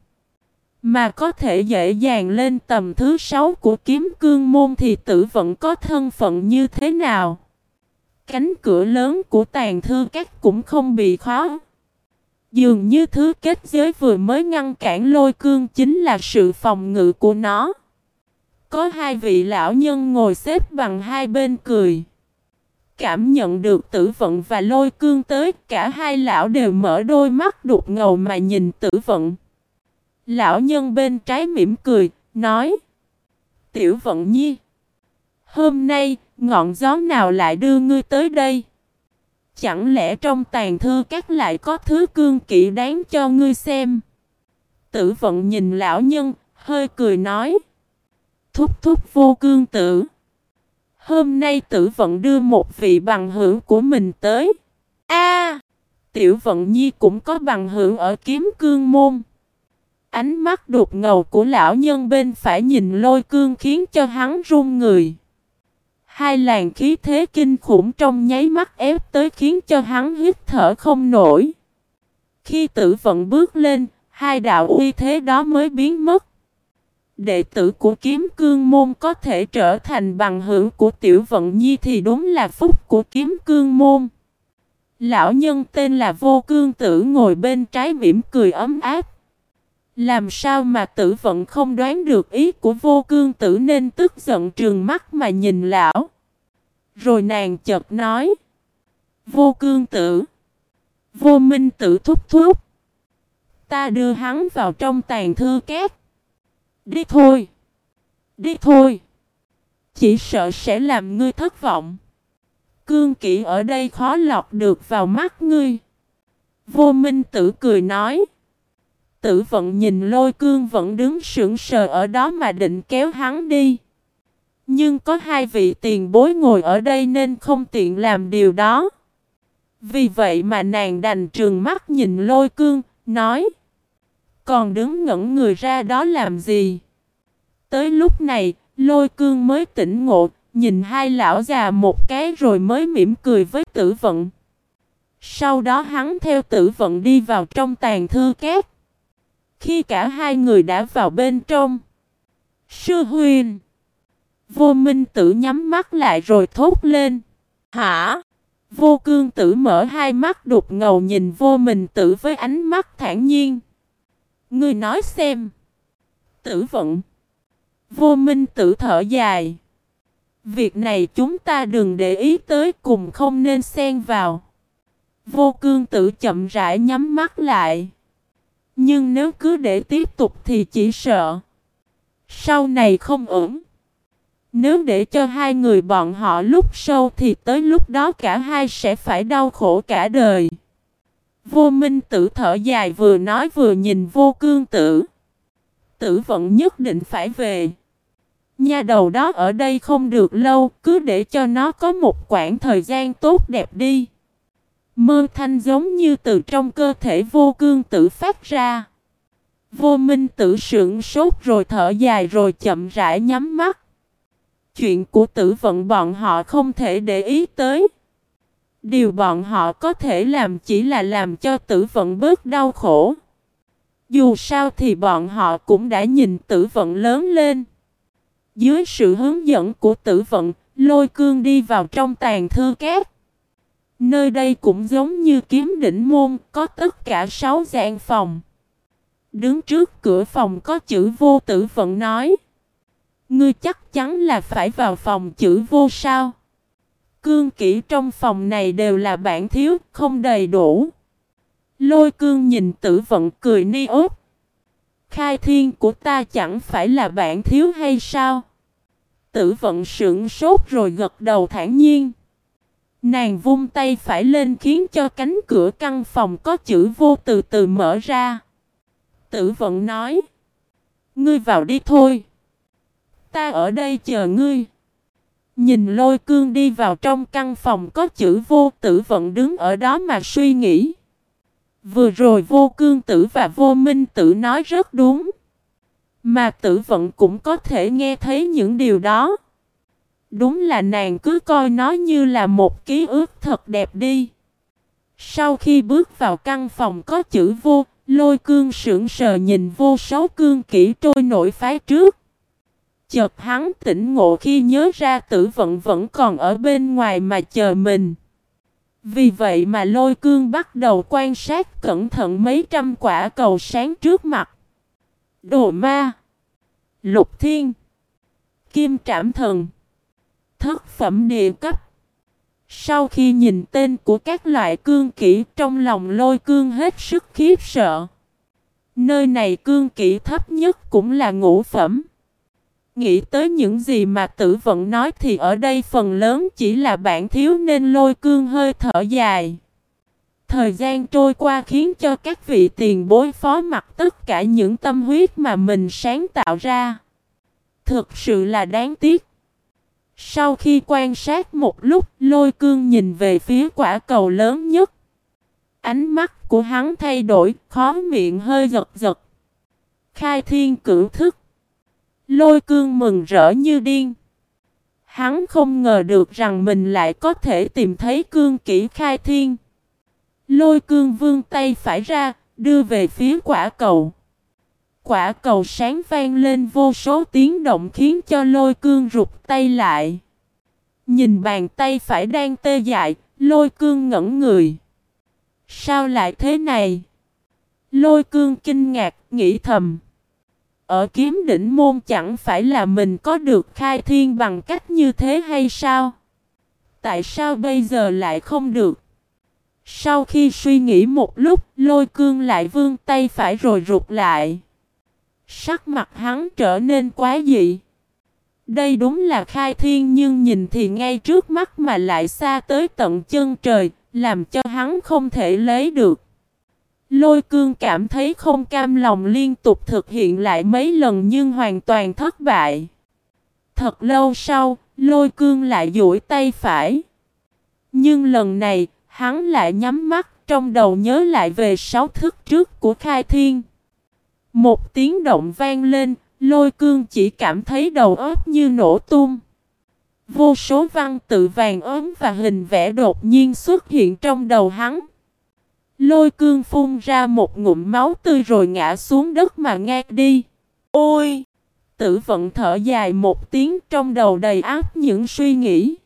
Mà có thể dễ dàng lên tầm thứ sáu của kiếm cương môn thì tử vận có thân phận như thế nào? Cánh cửa lớn của tàn thư các cũng không bị khó. Dường như thứ kết giới vừa mới ngăn cản lôi cương chính là sự phòng ngự của nó. Có hai vị lão nhân ngồi xếp bằng hai bên cười. Cảm nhận được tử vận và lôi cương tới, cả hai lão đều mở đôi mắt đục ngầu mà nhìn tử vận. Lão nhân bên trái mỉm cười, nói Tiểu vận nhi Hôm nay, ngọn gió nào lại đưa ngươi tới đây? Chẳng lẽ trong tàn thư các lại có thứ cương kỵ đáng cho ngươi xem? Tử vận nhìn lão nhân, hơi cười nói Thúc thúc vô cương tử Hôm nay tử vận đưa một vị bằng hữu của mình tới A Tiểu vận nhi cũng có bằng hữu ở kiếm cương môn ánh mắt đục ngầu của lão nhân bên phải nhìn lôi cương khiến cho hắn run người. Hai làn khí thế kinh khủng trong nháy mắt ép tới khiến cho hắn hít thở không nổi. Khi tử vận bước lên, hai đạo uy thế đó mới biến mất. Đệ tử của kiếm cương môn có thể trở thành bằng hữu của tiểu vận nhi thì đúng là phúc của kiếm cương môn. Lão nhân tên là vô cương tử ngồi bên trái mỉm cười ấm áp. Làm sao mà tử vận không đoán được ý của vô cương tử nên tức giận trường mắt mà nhìn lão. Rồi nàng chợt nói. Vô cương tử. Vô minh tử thúc thúc. Ta đưa hắn vào trong tàn thư két. Đi thôi. Đi thôi. Chỉ sợ sẽ làm ngươi thất vọng. Cương kỹ ở đây khó lọt được vào mắt ngươi. Vô minh tử cười nói. Tử vận nhìn lôi cương vẫn đứng sững sờ ở đó mà định kéo hắn đi. Nhưng có hai vị tiền bối ngồi ở đây nên không tiện làm điều đó. Vì vậy mà nàng đành trường mắt nhìn lôi cương, nói. Còn đứng ngẩn người ra đó làm gì? Tới lúc này, lôi cương mới tỉnh ngộ, nhìn hai lão già một cái rồi mới mỉm cười với tử vận. Sau đó hắn theo tử vận đi vào trong tàn thư két. Khi cả hai người đã vào bên trong. Sư huyền. Vô minh tử nhắm mắt lại rồi thốt lên. Hả? Vô cương tử mở hai mắt đục ngầu nhìn vô minh tử với ánh mắt thản nhiên. Ngươi nói xem. Tử vận. Vô minh tử thở dài. Việc này chúng ta đừng để ý tới cùng không nên xen vào. Vô cương tử chậm rãi nhắm mắt lại. Nhưng nếu cứ để tiếp tục thì chỉ sợ. Sau này không ổn. Nếu để cho hai người bọn họ lúc sâu thì tới lúc đó cả hai sẽ phải đau khổ cả đời. Vô minh tử thở dài vừa nói vừa nhìn vô cương tử. Tử vận nhất định phải về. Nhà đầu đó ở đây không được lâu, cứ để cho nó có một quãng thời gian tốt đẹp đi. Mơ thanh giống như từ trong cơ thể vô cương tử phát ra. Vô minh tử sưởng sốt rồi thở dài rồi chậm rãi nhắm mắt. Chuyện của tử vận bọn họ không thể để ý tới. Điều bọn họ có thể làm chỉ là làm cho tử vận bớt đau khổ. Dù sao thì bọn họ cũng đã nhìn tử vận lớn lên. Dưới sự hướng dẫn của tử vận, lôi cương đi vào trong tàn thư két. Nơi đây cũng giống như kiếm đỉnh môn, có tất cả sáu gian phòng. Đứng trước cửa phòng có chữ vô tử vận nói. Ngươi chắc chắn là phải vào phòng chữ vô sao. Cương kỹ trong phòng này đều là bản thiếu, không đầy đủ. Lôi cương nhìn tử vận cười ni ốt. Khai thiên của ta chẳng phải là bản thiếu hay sao? Tử vận sững sốt rồi gật đầu thản nhiên. Nàng vung tay phải lên khiến cho cánh cửa căn phòng có chữ vô từ từ mở ra. Tử vận nói. Ngươi vào đi thôi. Ta ở đây chờ ngươi. Nhìn lôi cương đi vào trong căn phòng có chữ vô, tử vận đứng ở đó mà suy nghĩ. Vừa rồi vô cương tử và vô minh tử nói rất đúng. Mà tử vận cũng có thể nghe thấy những điều đó. Đúng là nàng cứ coi nó như là một ký ức thật đẹp đi. Sau khi bước vào căn phòng có chữ vô, lôi cương sững sờ nhìn vô số cương kỹ trôi nổi phái trước. Chợt hắn tỉnh ngộ khi nhớ ra tử vận vẫn còn ở bên ngoài mà chờ mình. Vì vậy mà lôi cương bắt đầu quan sát cẩn thận mấy trăm quả cầu sáng trước mặt. Đồ ma. Lục thiên. Kim trảm thần. Thất phẩm địa cấp. Sau khi nhìn tên của các loại cương kỹ, trong lòng lôi cương hết sức khiếp sợ. Nơi này cương kỹ thấp nhất cũng là ngũ phẩm. Nghĩ tới những gì mà tử vận nói thì ở đây phần lớn chỉ là bản thiếu nên lôi cương hơi thở dài. Thời gian trôi qua khiến cho các vị tiền bối phó mặc tất cả những tâm huyết mà mình sáng tạo ra. Thực sự là đáng tiếc. Sau khi quan sát một lúc, lôi cương nhìn về phía quả cầu lớn nhất. Ánh mắt của hắn thay đổi, khó miệng hơi giật giật. khai thiên cửu thức. Lôi cương mừng rỡ như điên. Hắn không ngờ được rằng mình lại có thể tìm thấy cương kỹ khai thiên. Lôi cương vương tay phải ra, đưa về phía quả cầu. Quả cầu sáng vang lên vô số tiếng động khiến cho lôi cương rụt tay lại. Nhìn bàn tay phải đang tê dại, lôi cương ngẩn người. Sao lại thế này? Lôi cương kinh ngạc, nghĩ thầm. Ở kiếm đỉnh môn chẳng phải là mình có được khai thiên bằng cách như thế hay sao? Tại sao bây giờ lại không được? Sau khi suy nghĩ một lúc, lôi cương lại vương tay phải rồi rụt lại. Sắc mặt hắn trở nên quá dị. Đây đúng là khai thiên nhưng nhìn thì ngay trước mắt mà lại xa tới tận chân trời, làm cho hắn không thể lấy được. Lôi cương cảm thấy không cam lòng liên tục thực hiện lại mấy lần nhưng hoàn toàn thất bại. Thật lâu sau, lôi cương lại duỗi tay phải. Nhưng lần này, hắn lại nhắm mắt trong đầu nhớ lại về sáu thức trước của khai thiên. Một tiếng động vang lên, lôi cương chỉ cảm thấy đầu óc như nổ tung. Vô số văn tự vàng ốm và hình vẽ đột nhiên xuất hiện trong đầu hắn. Lôi cương phun ra một ngụm máu tươi rồi ngã xuống đất mà ngạt đi. Ôi! Tử vận thở dài một tiếng trong đầu đầy áp những suy nghĩ.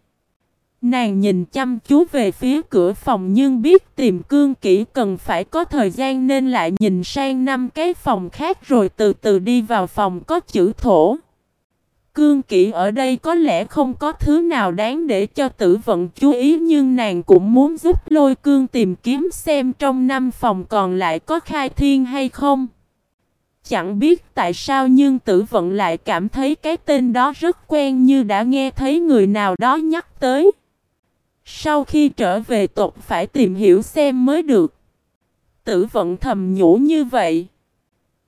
Nàng nhìn chăm chú về phía cửa phòng nhưng biết tìm cương kỹ cần phải có thời gian nên lại nhìn sang năm cái phòng khác rồi từ từ đi vào phòng có chữ thổ. Cương kỹ ở đây có lẽ không có thứ nào đáng để cho tử vận chú ý nhưng nàng cũng muốn giúp lôi cương tìm kiếm xem trong năm phòng còn lại có khai thiên hay không. Chẳng biết tại sao nhưng tử vận lại cảm thấy cái tên đó rất quen như đã nghe thấy người nào đó nhắc tới. Sau khi trở về tộc phải tìm hiểu xem mới được. Tử vận thầm nhủ như vậy.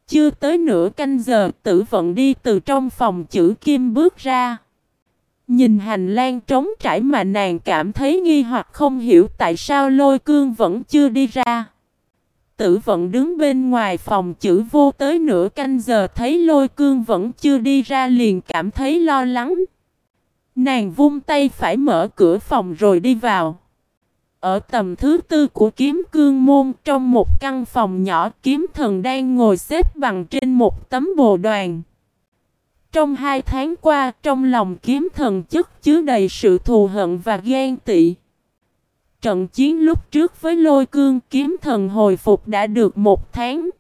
Chưa tới nửa canh giờ, tử vận đi từ trong phòng chữ kim bước ra. Nhìn hành lang trống trải mà nàng cảm thấy nghi hoặc không hiểu tại sao lôi cương vẫn chưa đi ra. Tử vận đứng bên ngoài phòng chữ vô tới nửa canh giờ thấy lôi cương vẫn chưa đi ra liền cảm thấy lo lắng. Nàng vung tay phải mở cửa phòng rồi đi vào. Ở tầm thứ tư của kiếm cương môn, trong một căn phòng nhỏ, kiếm thần đang ngồi xếp bằng trên một tấm bồ đoàn. Trong hai tháng qua, trong lòng kiếm thần chất chứa đầy sự thù hận và ghen tị. Trận chiến lúc trước với lôi cương kiếm thần hồi phục đã được một tháng.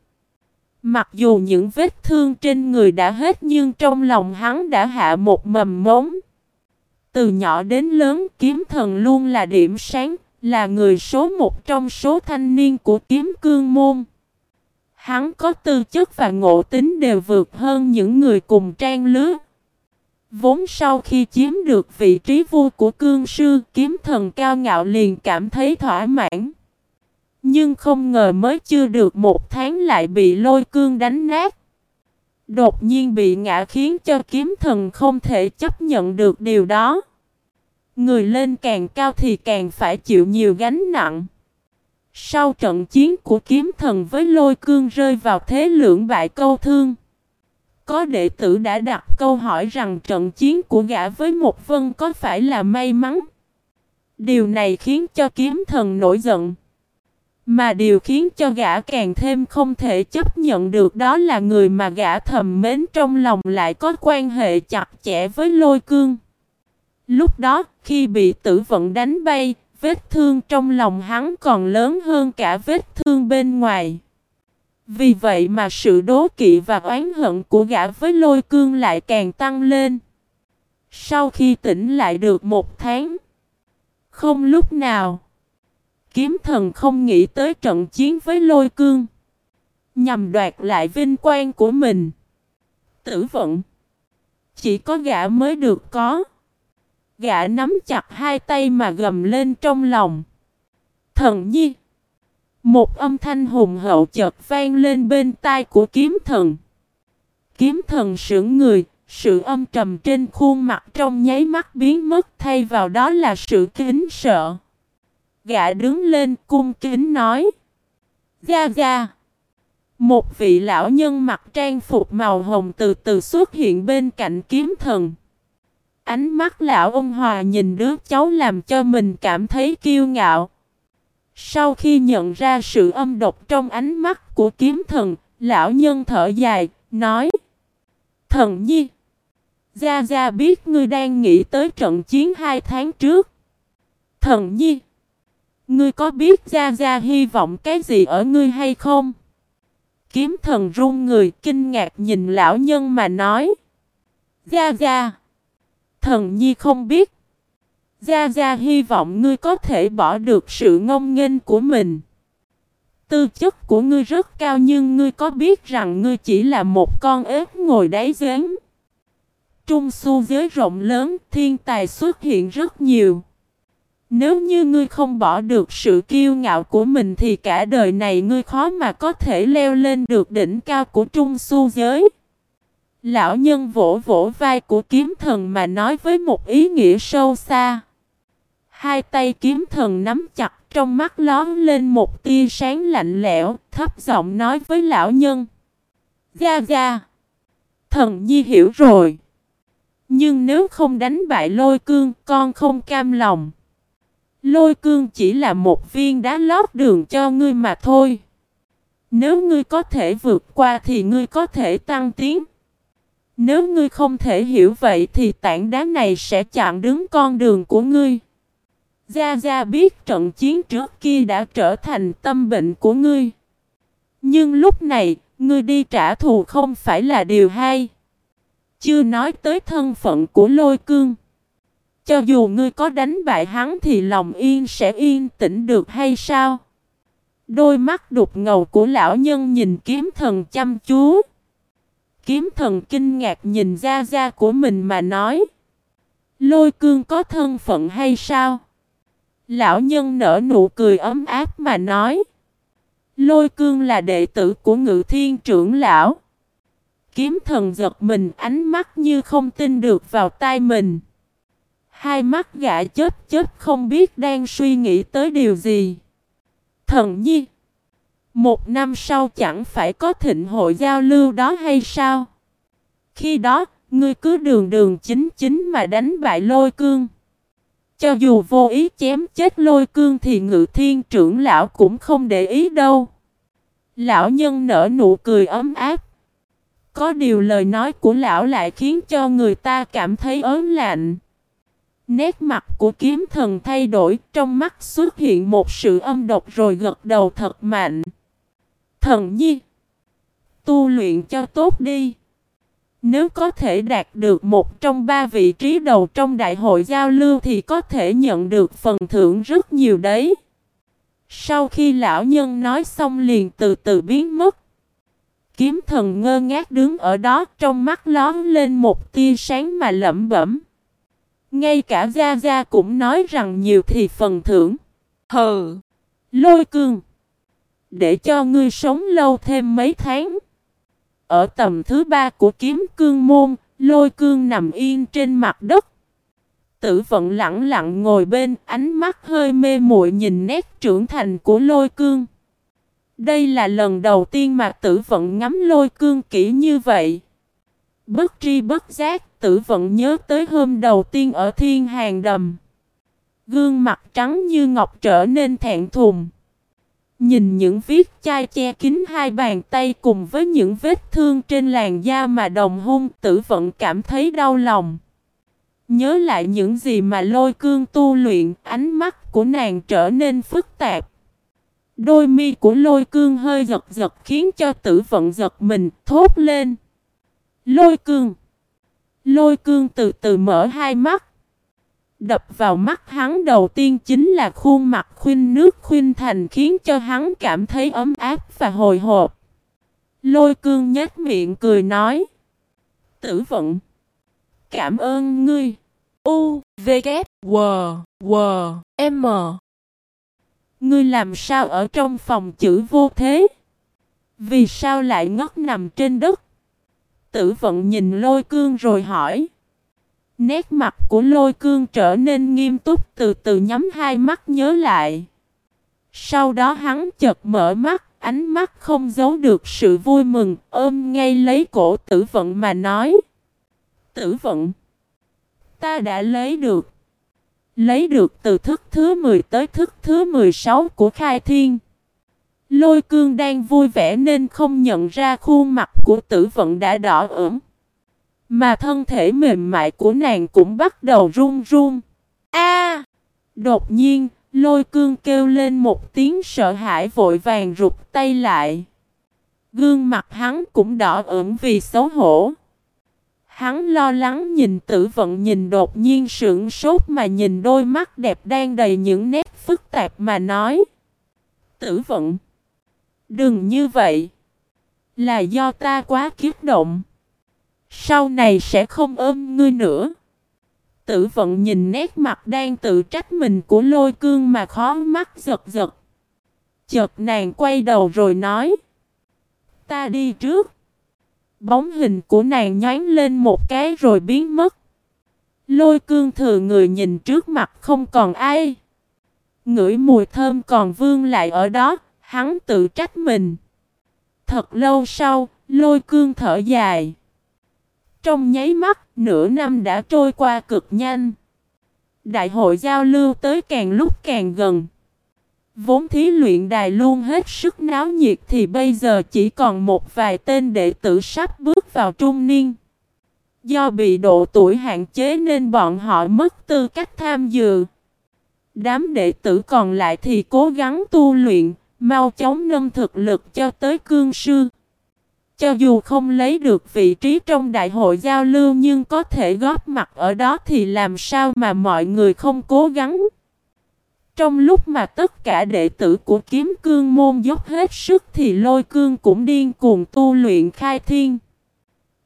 Mặc dù những vết thương trên người đã hết, nhưng trong lòng hắn đã hạ một mầm mống. Từ nhỏ đến lớn kiếm thần luôn là điểm sáng, là người số một trong số thanh niên của kiếm cương môn. Hắn có tư chất và ngộ tính đều vượt hơn những người cùng trang lứa. Vốn sau khi chiếm được vị trí vua của cương sư, kiếm thần cao ngạo liền cảm thấy thỏa mãn. Nhưng không ngờ mới chưa được một tháng lại bị lôi cương đánh nát. Đột nhiên bị ngã khiến cho kiếm thần không thể chấp nhận được điều đó. Người lên càng cao thì càng phải chịu nhiều gánh nặng. Sau trận chiến của kiếm thần với lôi cương rơi vào thế lưỡng bại câu thương. Có đệ tử đã đặt câu hỏi rằng trận chiến của gã với một vân có phải là may mắn. Điều này khiến cho kiếm thần nổi giận. Mà điều khiến cho gã càng thêm không thể chấp nhận được đó là người mà gã thầm mến trong lòng lại có quan hệ chặt chẽ với lôi cương. Lúc đó, khi bị tử vận đánh bay, vết thương trong lòng hắn còn lớn hơn cả vết thương bên ngoài. Vì vậy mà sự đố kỵ và oán hận của gã với lôi cương lại càng tăng lên. Sau khi tỉnh lại được một tháng, không lúc nào, kiếm thần không nghĩ tới trận chiến với lôi cương, nhằm đoạt lại vinh quang của mình. Tử vận, chỉ có gã mới được có. Gã nắm chặt hai tay mà gầm lên trong lòng. Thần nhi. Một âm thanh hùng hậu chợt vang lên bên tai của kiếm thần. Kiếm thần sững người, sự âm trầm trên khuôn mặt trong nháy mắt biến mất thay vào đó là sự kính sợ. Gã đứng lên cung kính nói. Gia Gia Một vị lão nhân mặc trang phục màu hồng từ từ xuất hiện bên cạnh kiếm thần. Ánh mắt lão ông hòa nhìn đứa cháu làm cho mình cảm thấy kiêu ngạo. Sau khi nhận ra sự âm độc trong ánh mắt của kiếm thần, lão nhân thở dài, nói Thần nhi, Gia Gia biết ngươi đang nghĩ tới trận chiến hai tháng trước. Thần nhi, ngươi có biết Gia Gia hy vọng cái gì ở ngươi hay không? Kiếm thần run người kinh ngạc nhìn lão nhân mà nói. Gia Gia, thần nhi không biết. Gia Gia hy vọng ngươi có thể bỏ được sự ngông nghênh của mình. Tư chất của ngươi rất cao nhưng ngươi có biết rằng ngươi chỉ là một con ếch ngồi đáy giếng. Trung su giới rộng lớn, thiên tài xuất hiện rất nhiều. Nếu như ngươi không bỏ được sự kiêu ngạo của mình thì cả đời này ngươi khó mà có thể leo lên được đỉnh cao của trung su giới. Lão nhân vỗ vỗ vai của kiếm thần mà nói với một ý nghĩa sâu xa. Hai tay kiếm thần nắm chặt trong mắt lón lên một tia sáng lạnh lẽo, thấp giọng nói với lão nhân. Gia Gia, thần nhi hiểu rồi. Nhưng nếu không đánh bại lôi cương, con không cam lòng. Lôi cương chỉ là một viên đá lót đường cho ngươi mà thôi. Nếu ngươi có thể vượt qua thì ngươi có thể tăng tiến. Nếu ngươi không thể hiểu vậy thì tảng đá này sẽ chặn đứng con đường của ngươi. Gia Gia biết trận chiến trước kia đã trở thành tâm bệnh của ngươi. Nhưng lúc này, ngươi đi trả thù không phải là điều hay. Chưa nói tới thân phận của lôi cương. Cho dù ngươi có đánh bại hắn thì lòng yên sẽ yên tĩnh được hay sao? Đôi mắt đục ngầu của lão nhân nhìn kiếm thần chăm chú. Kiếm thần kinh ngạc nhìn ra ra của mình mà nói. Lôi cương có thân phận hay sao? Lão nhân nở nụ cười ấm áp mà nói. Lôi cương là đệ tử của ngự thiên trưởng lão. Kiếm thần giật mình, ánh mắt như không tin được vào tai mình. Hai mắt gã chết chết không biết đang suy nghĩ tới điều gì. Thần nhi. Một năm sau chẳng phải có thịnh hội giao lưu đó hay sao? Khi đó, ngươi cứ đường đường chính chính mà đánh bại lôi cương. Cho dù vô ý chém chết lôi cương thì ngự thiên trưởng lão cũng không để ý đâu. Lão nhân nở nụ cười ấm áp. Có điều lời nói của lão lại khiến cho người ta cảm thấy ớn lạnh. Nét mặt của kiếm thần thay đổi, trong mắt xuất hiện một sự âm độc rồi gật đầu thật mạnh. Thần nhi, tu luyện cho tốt đi. Nếu có thể đạt được một trong ba vị trí đầu trong đại hội giao lưu thì có thể nhận được phần thưởng rất nhiều đấy. Sau khi lão nhân nói xong liền từ từ biến mất. Kiếm thần ngơ ngác đứng ở đó trong mắt lón lên một tia sáng mà lẩm bẩm. Ngay cả Gia Gia cũng nói rằng nhiều thì phần thưởng. Hừ! Lôi cương! Để cho ngươi sống lâu thêm mấy tháng. Ở tầm thứ ba của kiếm cương môn, lôi cương nằm yên trên mặt đất. Tử vận lặng lặng ngồi bên, ánh mắt hơi mê muội nhìn nét trưởng thành của lôi cương. Đây là lần đầu tiên mà tử vận ngắm lôi cương kỹ như vậy. Bất tri bất giác, tử vận nhớ tới hôm đầu tiên ở thiên hàng đầm. Gương mặt trắng như ngọc trở nên thẹn thùng. Nhìn những viết chai che kín hai bàn tay cùng với những vết thương trên làn da mà đồng hung tử vận cảm thấy đau lòng. Nhớ lại những gì mà lôi cương tu luyện, ánh mắt của nàng trở nên phức tạp. Đôi mi của lôi cương hơi giật giật khiến cho tử vận giật mình, thốt lên. Lôi cương. Lôi cương từ từ mở hai mắt. Đập vào mắt hắn đầu tiên chính là khuôn mặt khuyên nước khuyên thành khiến cho hắn cảm thấy ấm áp và hồi hộp. Lôi cương nhếch miệng cười nói. Tử vận. Cảm ơn ngươi. U, V, K, W, W, M. Ngươi làm sao ở trong phòng chữ vô thế? Vì sao lại ngất nằm trên đất? Tử vận nhìn lôi cương rồi hỏi. Nét mặt của lôi cương trở nên nghiêm túc từ từ nhắm hai mắt nhớ lại. Sau đó hắn chợt mở mắt, ánh mắt không giấu được sự vui mừng, ôm ngay lấy cổ tử vận mà nói. Tử vận, ta đã lấy được. Lấy được từ thức thứ 10 tới thức thứ 16 của khai thiên. Lôi cương đang vui vẻ nên không nhận ra khuôn mặt của tử vận đã đỏ ửng. Mà thân thể mềm mại của nàng cũng bắt đầu run run. A! đột nhiên, lôi cương kêu lên một tiếng sợ hãi vội vàng rụt tay lại. Gương mặt hắn cũng đỏ ửng vì xấu hổ. Hắn lo lắng nhìn tử vận nhìn đột nhiên sững sốt mà nhìn đôi mắt đẹp đang đầy những nét phức tạp mà nói. Tử vận. Đừng như vậy. Là do ta quá kiếp động. Sau này sẽ không ôm ngươi nữa. Tử vận nhìn nét mặt đang tự trách mình của lôi cương mà khó mắt giật giật. Chợt nàng quay đầu rồi nói. Ta đi trước. Bóng hình của nàng nhánh lên một cái rồi biến mất. Lôi cương thừa người nhìn trước mặt không còn ai. Ngửi mùi thơm còn vương lại ở đó, hắn tự trách mình. Thật lâu sau, lôi cương thở dài. Trong nháy mắt, nửa năm đã trôi qua cực nhanh. Đại hội giao lưu tới càng lúc càng gần. Vốn thí luyện đài luôn hết sức náo nhiệt thì bây giờ chỉ còn một vài tên đệ tử sắp bước vào trung niên. Do bị độ tuổi hạn chế nên bọn họ mất tư cách tham dự. Đám đệ tử còn lại thì cố gắng tu luyện, mau chóng nâng thực lực cho tới cương sư. Cho dù không lấy được vị trí trong đại hội giao lưu nhưng có thể góp mặt ở đó thì làm sao mà mọi người không cố gắng. Trong lúc mà tất cả đệ tử của kiếm cương môn dốc hết sức thì lôi cương cũng điên cuồng tu luyện khai thiên.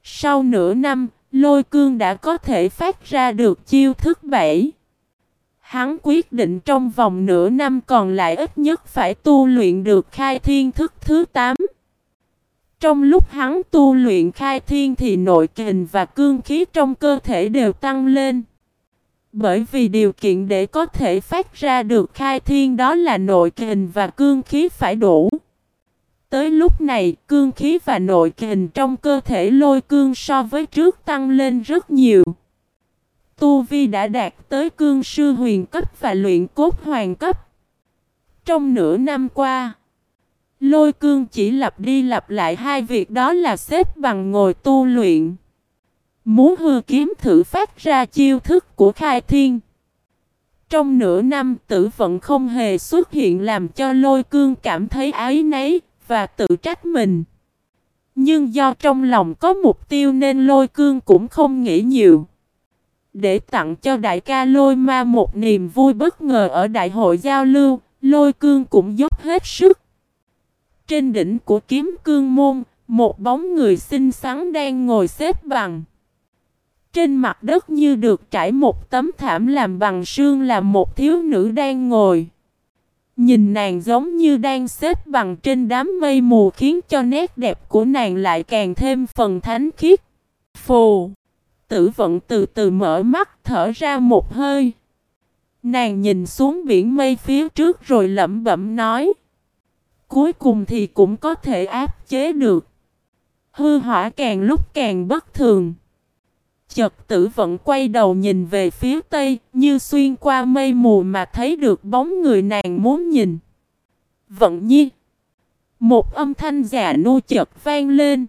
Sau nửa năm, lôi cương đã có thể phát ra được chiêu thức bảy. Hắn quyết định trong vòng nửa năm còn lại ít nhất phải tu luyện được khai thiên thức thứ 8. Trong lúc hắn tu luyện khai thiên thì nội kình và cương khí trong cơ thể đều tăng lên. Bởi vì điều kiện để có thể phát ra được khai thiên đó là nội kình và cương khí phải đủ. Tới lúc này, cương khí và nội kình trong cơ thể lôi cương so với trước tăng lên rất nhiều. Tu Vi đã đạt tới cương sư huyền cấp và luyện cốt hoàng cấp. Trong nửa năm qua, lôi cương chỉ lặp đi lặp lại hai việc đó là xếp bằng ngồi tu luyện. Muốn hư kiếm thử phát ra chiêu thức của khai thiên. Trong nửa năm tử vận không hề xuất hiện làm cho lôi cương cảm thấy ái nấy và tự trách mình. Nhưng do trong lòng có mục tiêu nên lôi cương cũng không nghĩ nhiều. Để tặng cho đại ca lôi ma một niềm vui bất ngờ ở đại hội giao lưu, lôi cương cũng dốc hết sức. Trên đỉnh của kiếm cương môn, một bóng người xinh xắn đang ngồi xếp bằng. Trên mặt đất như được trải một tấm thảm làm bằng xương là một thiếu nữ đang ngồi. Nhìn nàng giống như đang xếp bằng trên đám mây mù khiến cho nét đẹp của nàng lại càng thêm phần thánh khiết. Phù! Tử vận từ từ mở mắt thở ra một hơi. Nàng nhìn xuống biển mây phía trước rồi lẩm bẩm nói. Cuối cùng thì cũng có thể áp chế được. Hư hỏa càng lúc càng bất thường. Chợt tử vận quay đầu nhìn về phía tây, như xuyên qua mây mù mà thấy được bóng người nàng muốn nhìn. Vận nhi. Một âm thanh già nua chợt vang lên.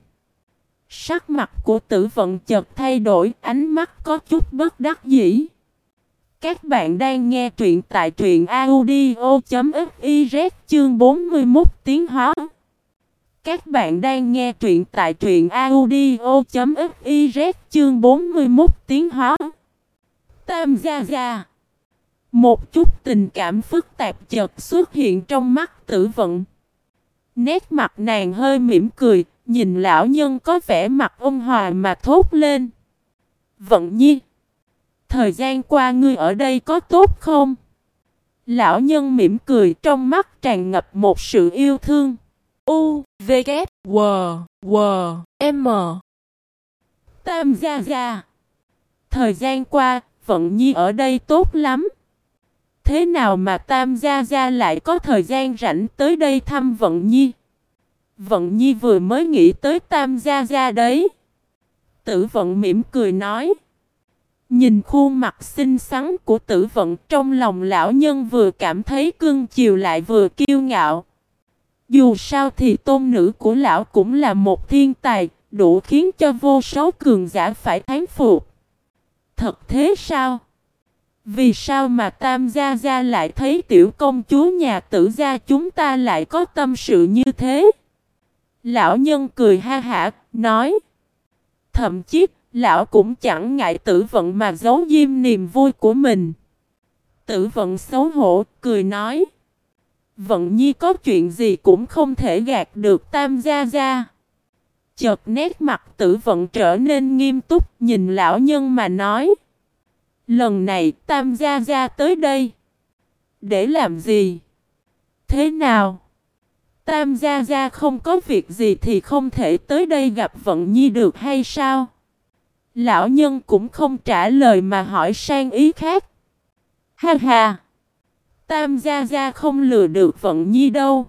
Sắc mặt của tử vận chợt thay đổi, ánh mắt có chút bất đắc dĩ. Các bạn đang nghe truyện tại truyện audio.fiz chương 41 tiếng hóa. Các bạn đang nghe truyện tại truyện audio.fiz chương 41 tiếng hóa. Tam gia gia. Một chút tình cảm phức tạp chợt xuất hiện trong mắt tử vận. Nét mặt nàng hơi mỉm cười, nhìn lão nhân có vẻ mặt ôn hòa mà thốt lên. Vận nhi. Thời gian qua ngươi ở đây có tốt không? Lão nhân mỉm cười trong mắt tràn ngập một sự yêu thương. U, V, K, W, W, M. Tam gia gia. Thời gian qua, Vận Nhi ở đây tốt lắm. Thế nào mà Tam gia gia lại có thời gian rảnh tới đây thăm Vận Nhi? Vận Nhi vừa mới nghĩ tới Tam Gia Gia đấy. Tử Vận mỉm cười nói. Nhìn khuôn mặt xinh xắn của tử vận trong lòng lão nhân vừa cảm thấy cưng chiều lại vừa kiêu ngạo. Dù sao thì tôn nữ của lão cũng là một thiên tài, đủ khiến cho vô số cường giả phải thán phục. Thật thế sao? Vì sao mà Tam Gia Gia lại thấy tiểu công chúa nhà tử gia chúng ta lại có tâm sự như thế? Lão nhân cười ha hả, nói. Thậm chí, lão cũng chẳng ngại tử vận mà giấu diêm niềm vui của mình. Tử vận xấu hổ, cười nói. Vận nhi có chuyện gì cũng không thể gạt được Tam Gia Gia. Chợt nét mặt tử vận trở nên nghiêm túc nhìn lão nhân mà nói. Lần này Tam Gia Gia tới đây. Để làm gì? Thế nào? Tam Gia Gia không có việc gì thì không thể tới đây gặp Vận Nhi được hay sao? Lão nhân cũng không trả lời mà hỏi sang ý khác. Ha ha! Tam Gia Gia không lừa được Vận Nhi đâu.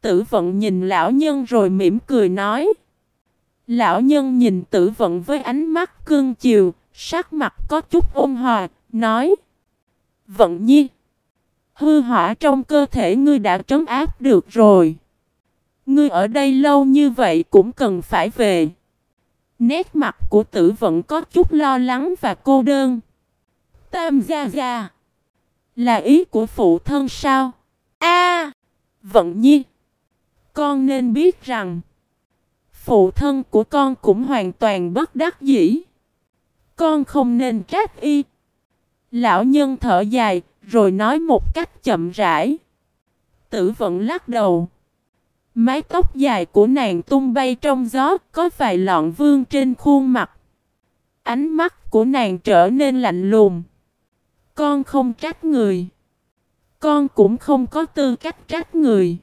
Tử Vận nhìn lão nhân rồi mỉm cười nói. Lão nhân nhìn tử vận với ánh mắt cương chiều, sắc mặt có chút ôn hòa, nói Vận nhi Hư hỏa trong cơ thể ngươi đã trấn áp được rồi Ngươi ở đây lâu như vậy cũng cần phải về Nét mặt của tử vẫn có chút lo lắng và cô đơn Tam gia gia Là ý của phụ thân sao? A Vận nhi Con nên biết rằng Phụ thân của con cũng hoàn toàn bất đắc dĩ. Con không nên trách y. Lão nhân thở dài, rồi nói một cách chậm rãi. Tử vận lắc đầu. Mái tóc dài của nàng tung bay trong gió, có vài lọn vương trên khuôn mặt. Ánh mắt của nàng trở nên lạnh lùng. Con không trách người. Con cũng không có tư cách trách người.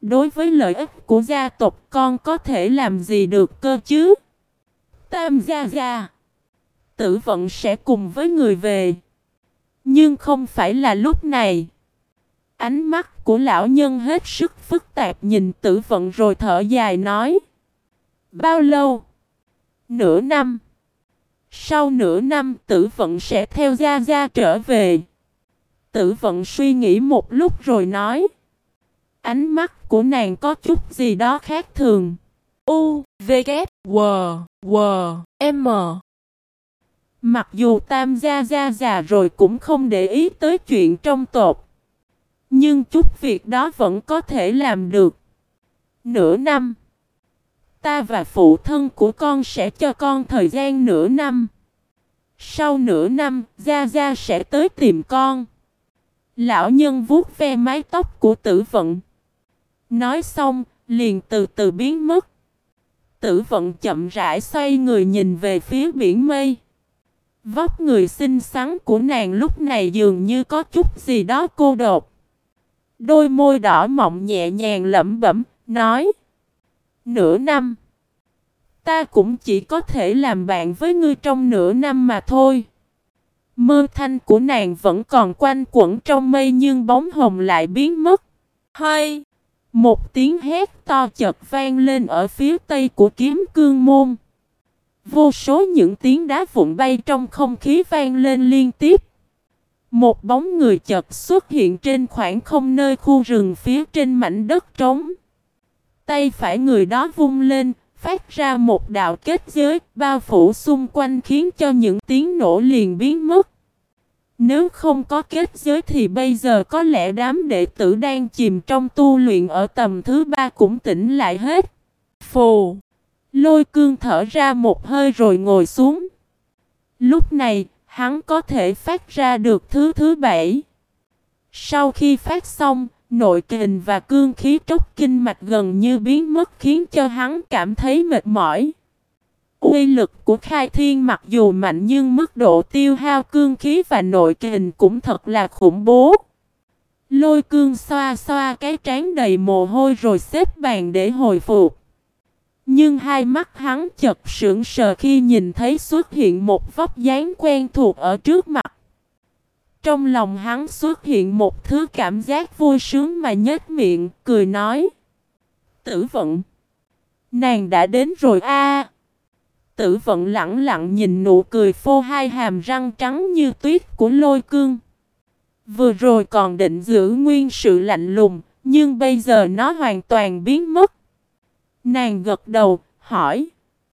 Đối với lợi ích của gia tộc con có thể làm gì được cơ chứ? Tam gia gia. Tử vận sẽ cùng với người về. Nhưng không phải là lúc này. Ánh mắt của lão nhân hết sức phức tạp nhìn tử vận rồi thở dài nói. Bao lâu? Nửa năm. Sau nửa năm tử vận sẽ theo gia gia trở về. Tử vận suy nghĩ một lúc rồi nói. Ánh mắt của nàng có chút gì đó khác thường. U, V, K, W, W, M. Mặc dù Tam Gia Gia già rồi cũng không để ý tới chuyện trong tột. Nhưng chút việc đó vẫn có thể làm được. Nửa năm. Ta và phụ thân của con sẽ cho con thời gian nửa năm. Sau nửa năm, Gia Gia sẽ tới tìm con. Lão nhân vuốt ve mái tóc của tử vận. Nói xong, liền từ từ biến mất. Tử vận chậm rãi xoay người nhìn về phía biển mây. Vóc người xinh xắn của nàng lúc này dường như có chút gì đó cô độc. Đôi môi đỏ mọng nhẹ nhàng lẩm bẩm, nói Nửa năm Ta cũng chỉ có thể làm bạn với ngươi trong nửa năm mà thôi. Mơ thanh của nàng vẫn còn quanh quẩn trong mây nhưng bóng hồng lại biến mất. Hay! Một tiếng hét to chợt vang lên ở phía tây của kiếm cương môn. Vô số những tiếng đá vụn bay trong không khí vang lên liên tiếp. Một bóng người chợt xuất hiện trên khoảng không nơi khu rừng phía trên mảnh đất trống. Tay phải người đó vung lên, phát ra một đạo kết giới bao phủ xung quanh khiến cho những tiếng nổ liền biến mất. Nếu không có kết giới thì bây giờ có lẽ đám đệ tử đang chìm trong tu luyện ở tầm thứ ba cũng tỉnh lại hết. Phù! Lôi cương thở ra một hơi rồi ngồi xuống. Lúc này, hắn có thể phát ra được thứ thứ bảy. Sau khi phát xong, nội kình và cương khí trốc kinh mạch gần như biến mất khiến cho hắn cảm thấy mệt mỏi. Uy lực của khai thiên mặc dù mạnh nhưng mức độ tiêu hao cương khí và nội kình cũng thật là khủng bố. Lôi cương xoa xoa cái trán đầy mồ hôi rồi xếp bàn để hồi phục. Nhưng hai mắt hắn chật sững sờ khi nhìn thấy xuất hiện một vóc dáng quen thuộc ở trước mặt. Trong lòng hắn xuất hiện một thứ cảm giác vui sướng mà nhếch miệng, cười nói. Tử vận. Nàng đã đến rồi a. Tử vận lặng lặng nhìn nụ cười phô hai hàm răng trắng như tuyết của lôi cương. Vừa rồi còn định giữ nguyên sự lạnh lùng, nhưng bây giờ nó hoàn toàn biến mất. Nàng gật đầu, hỏi.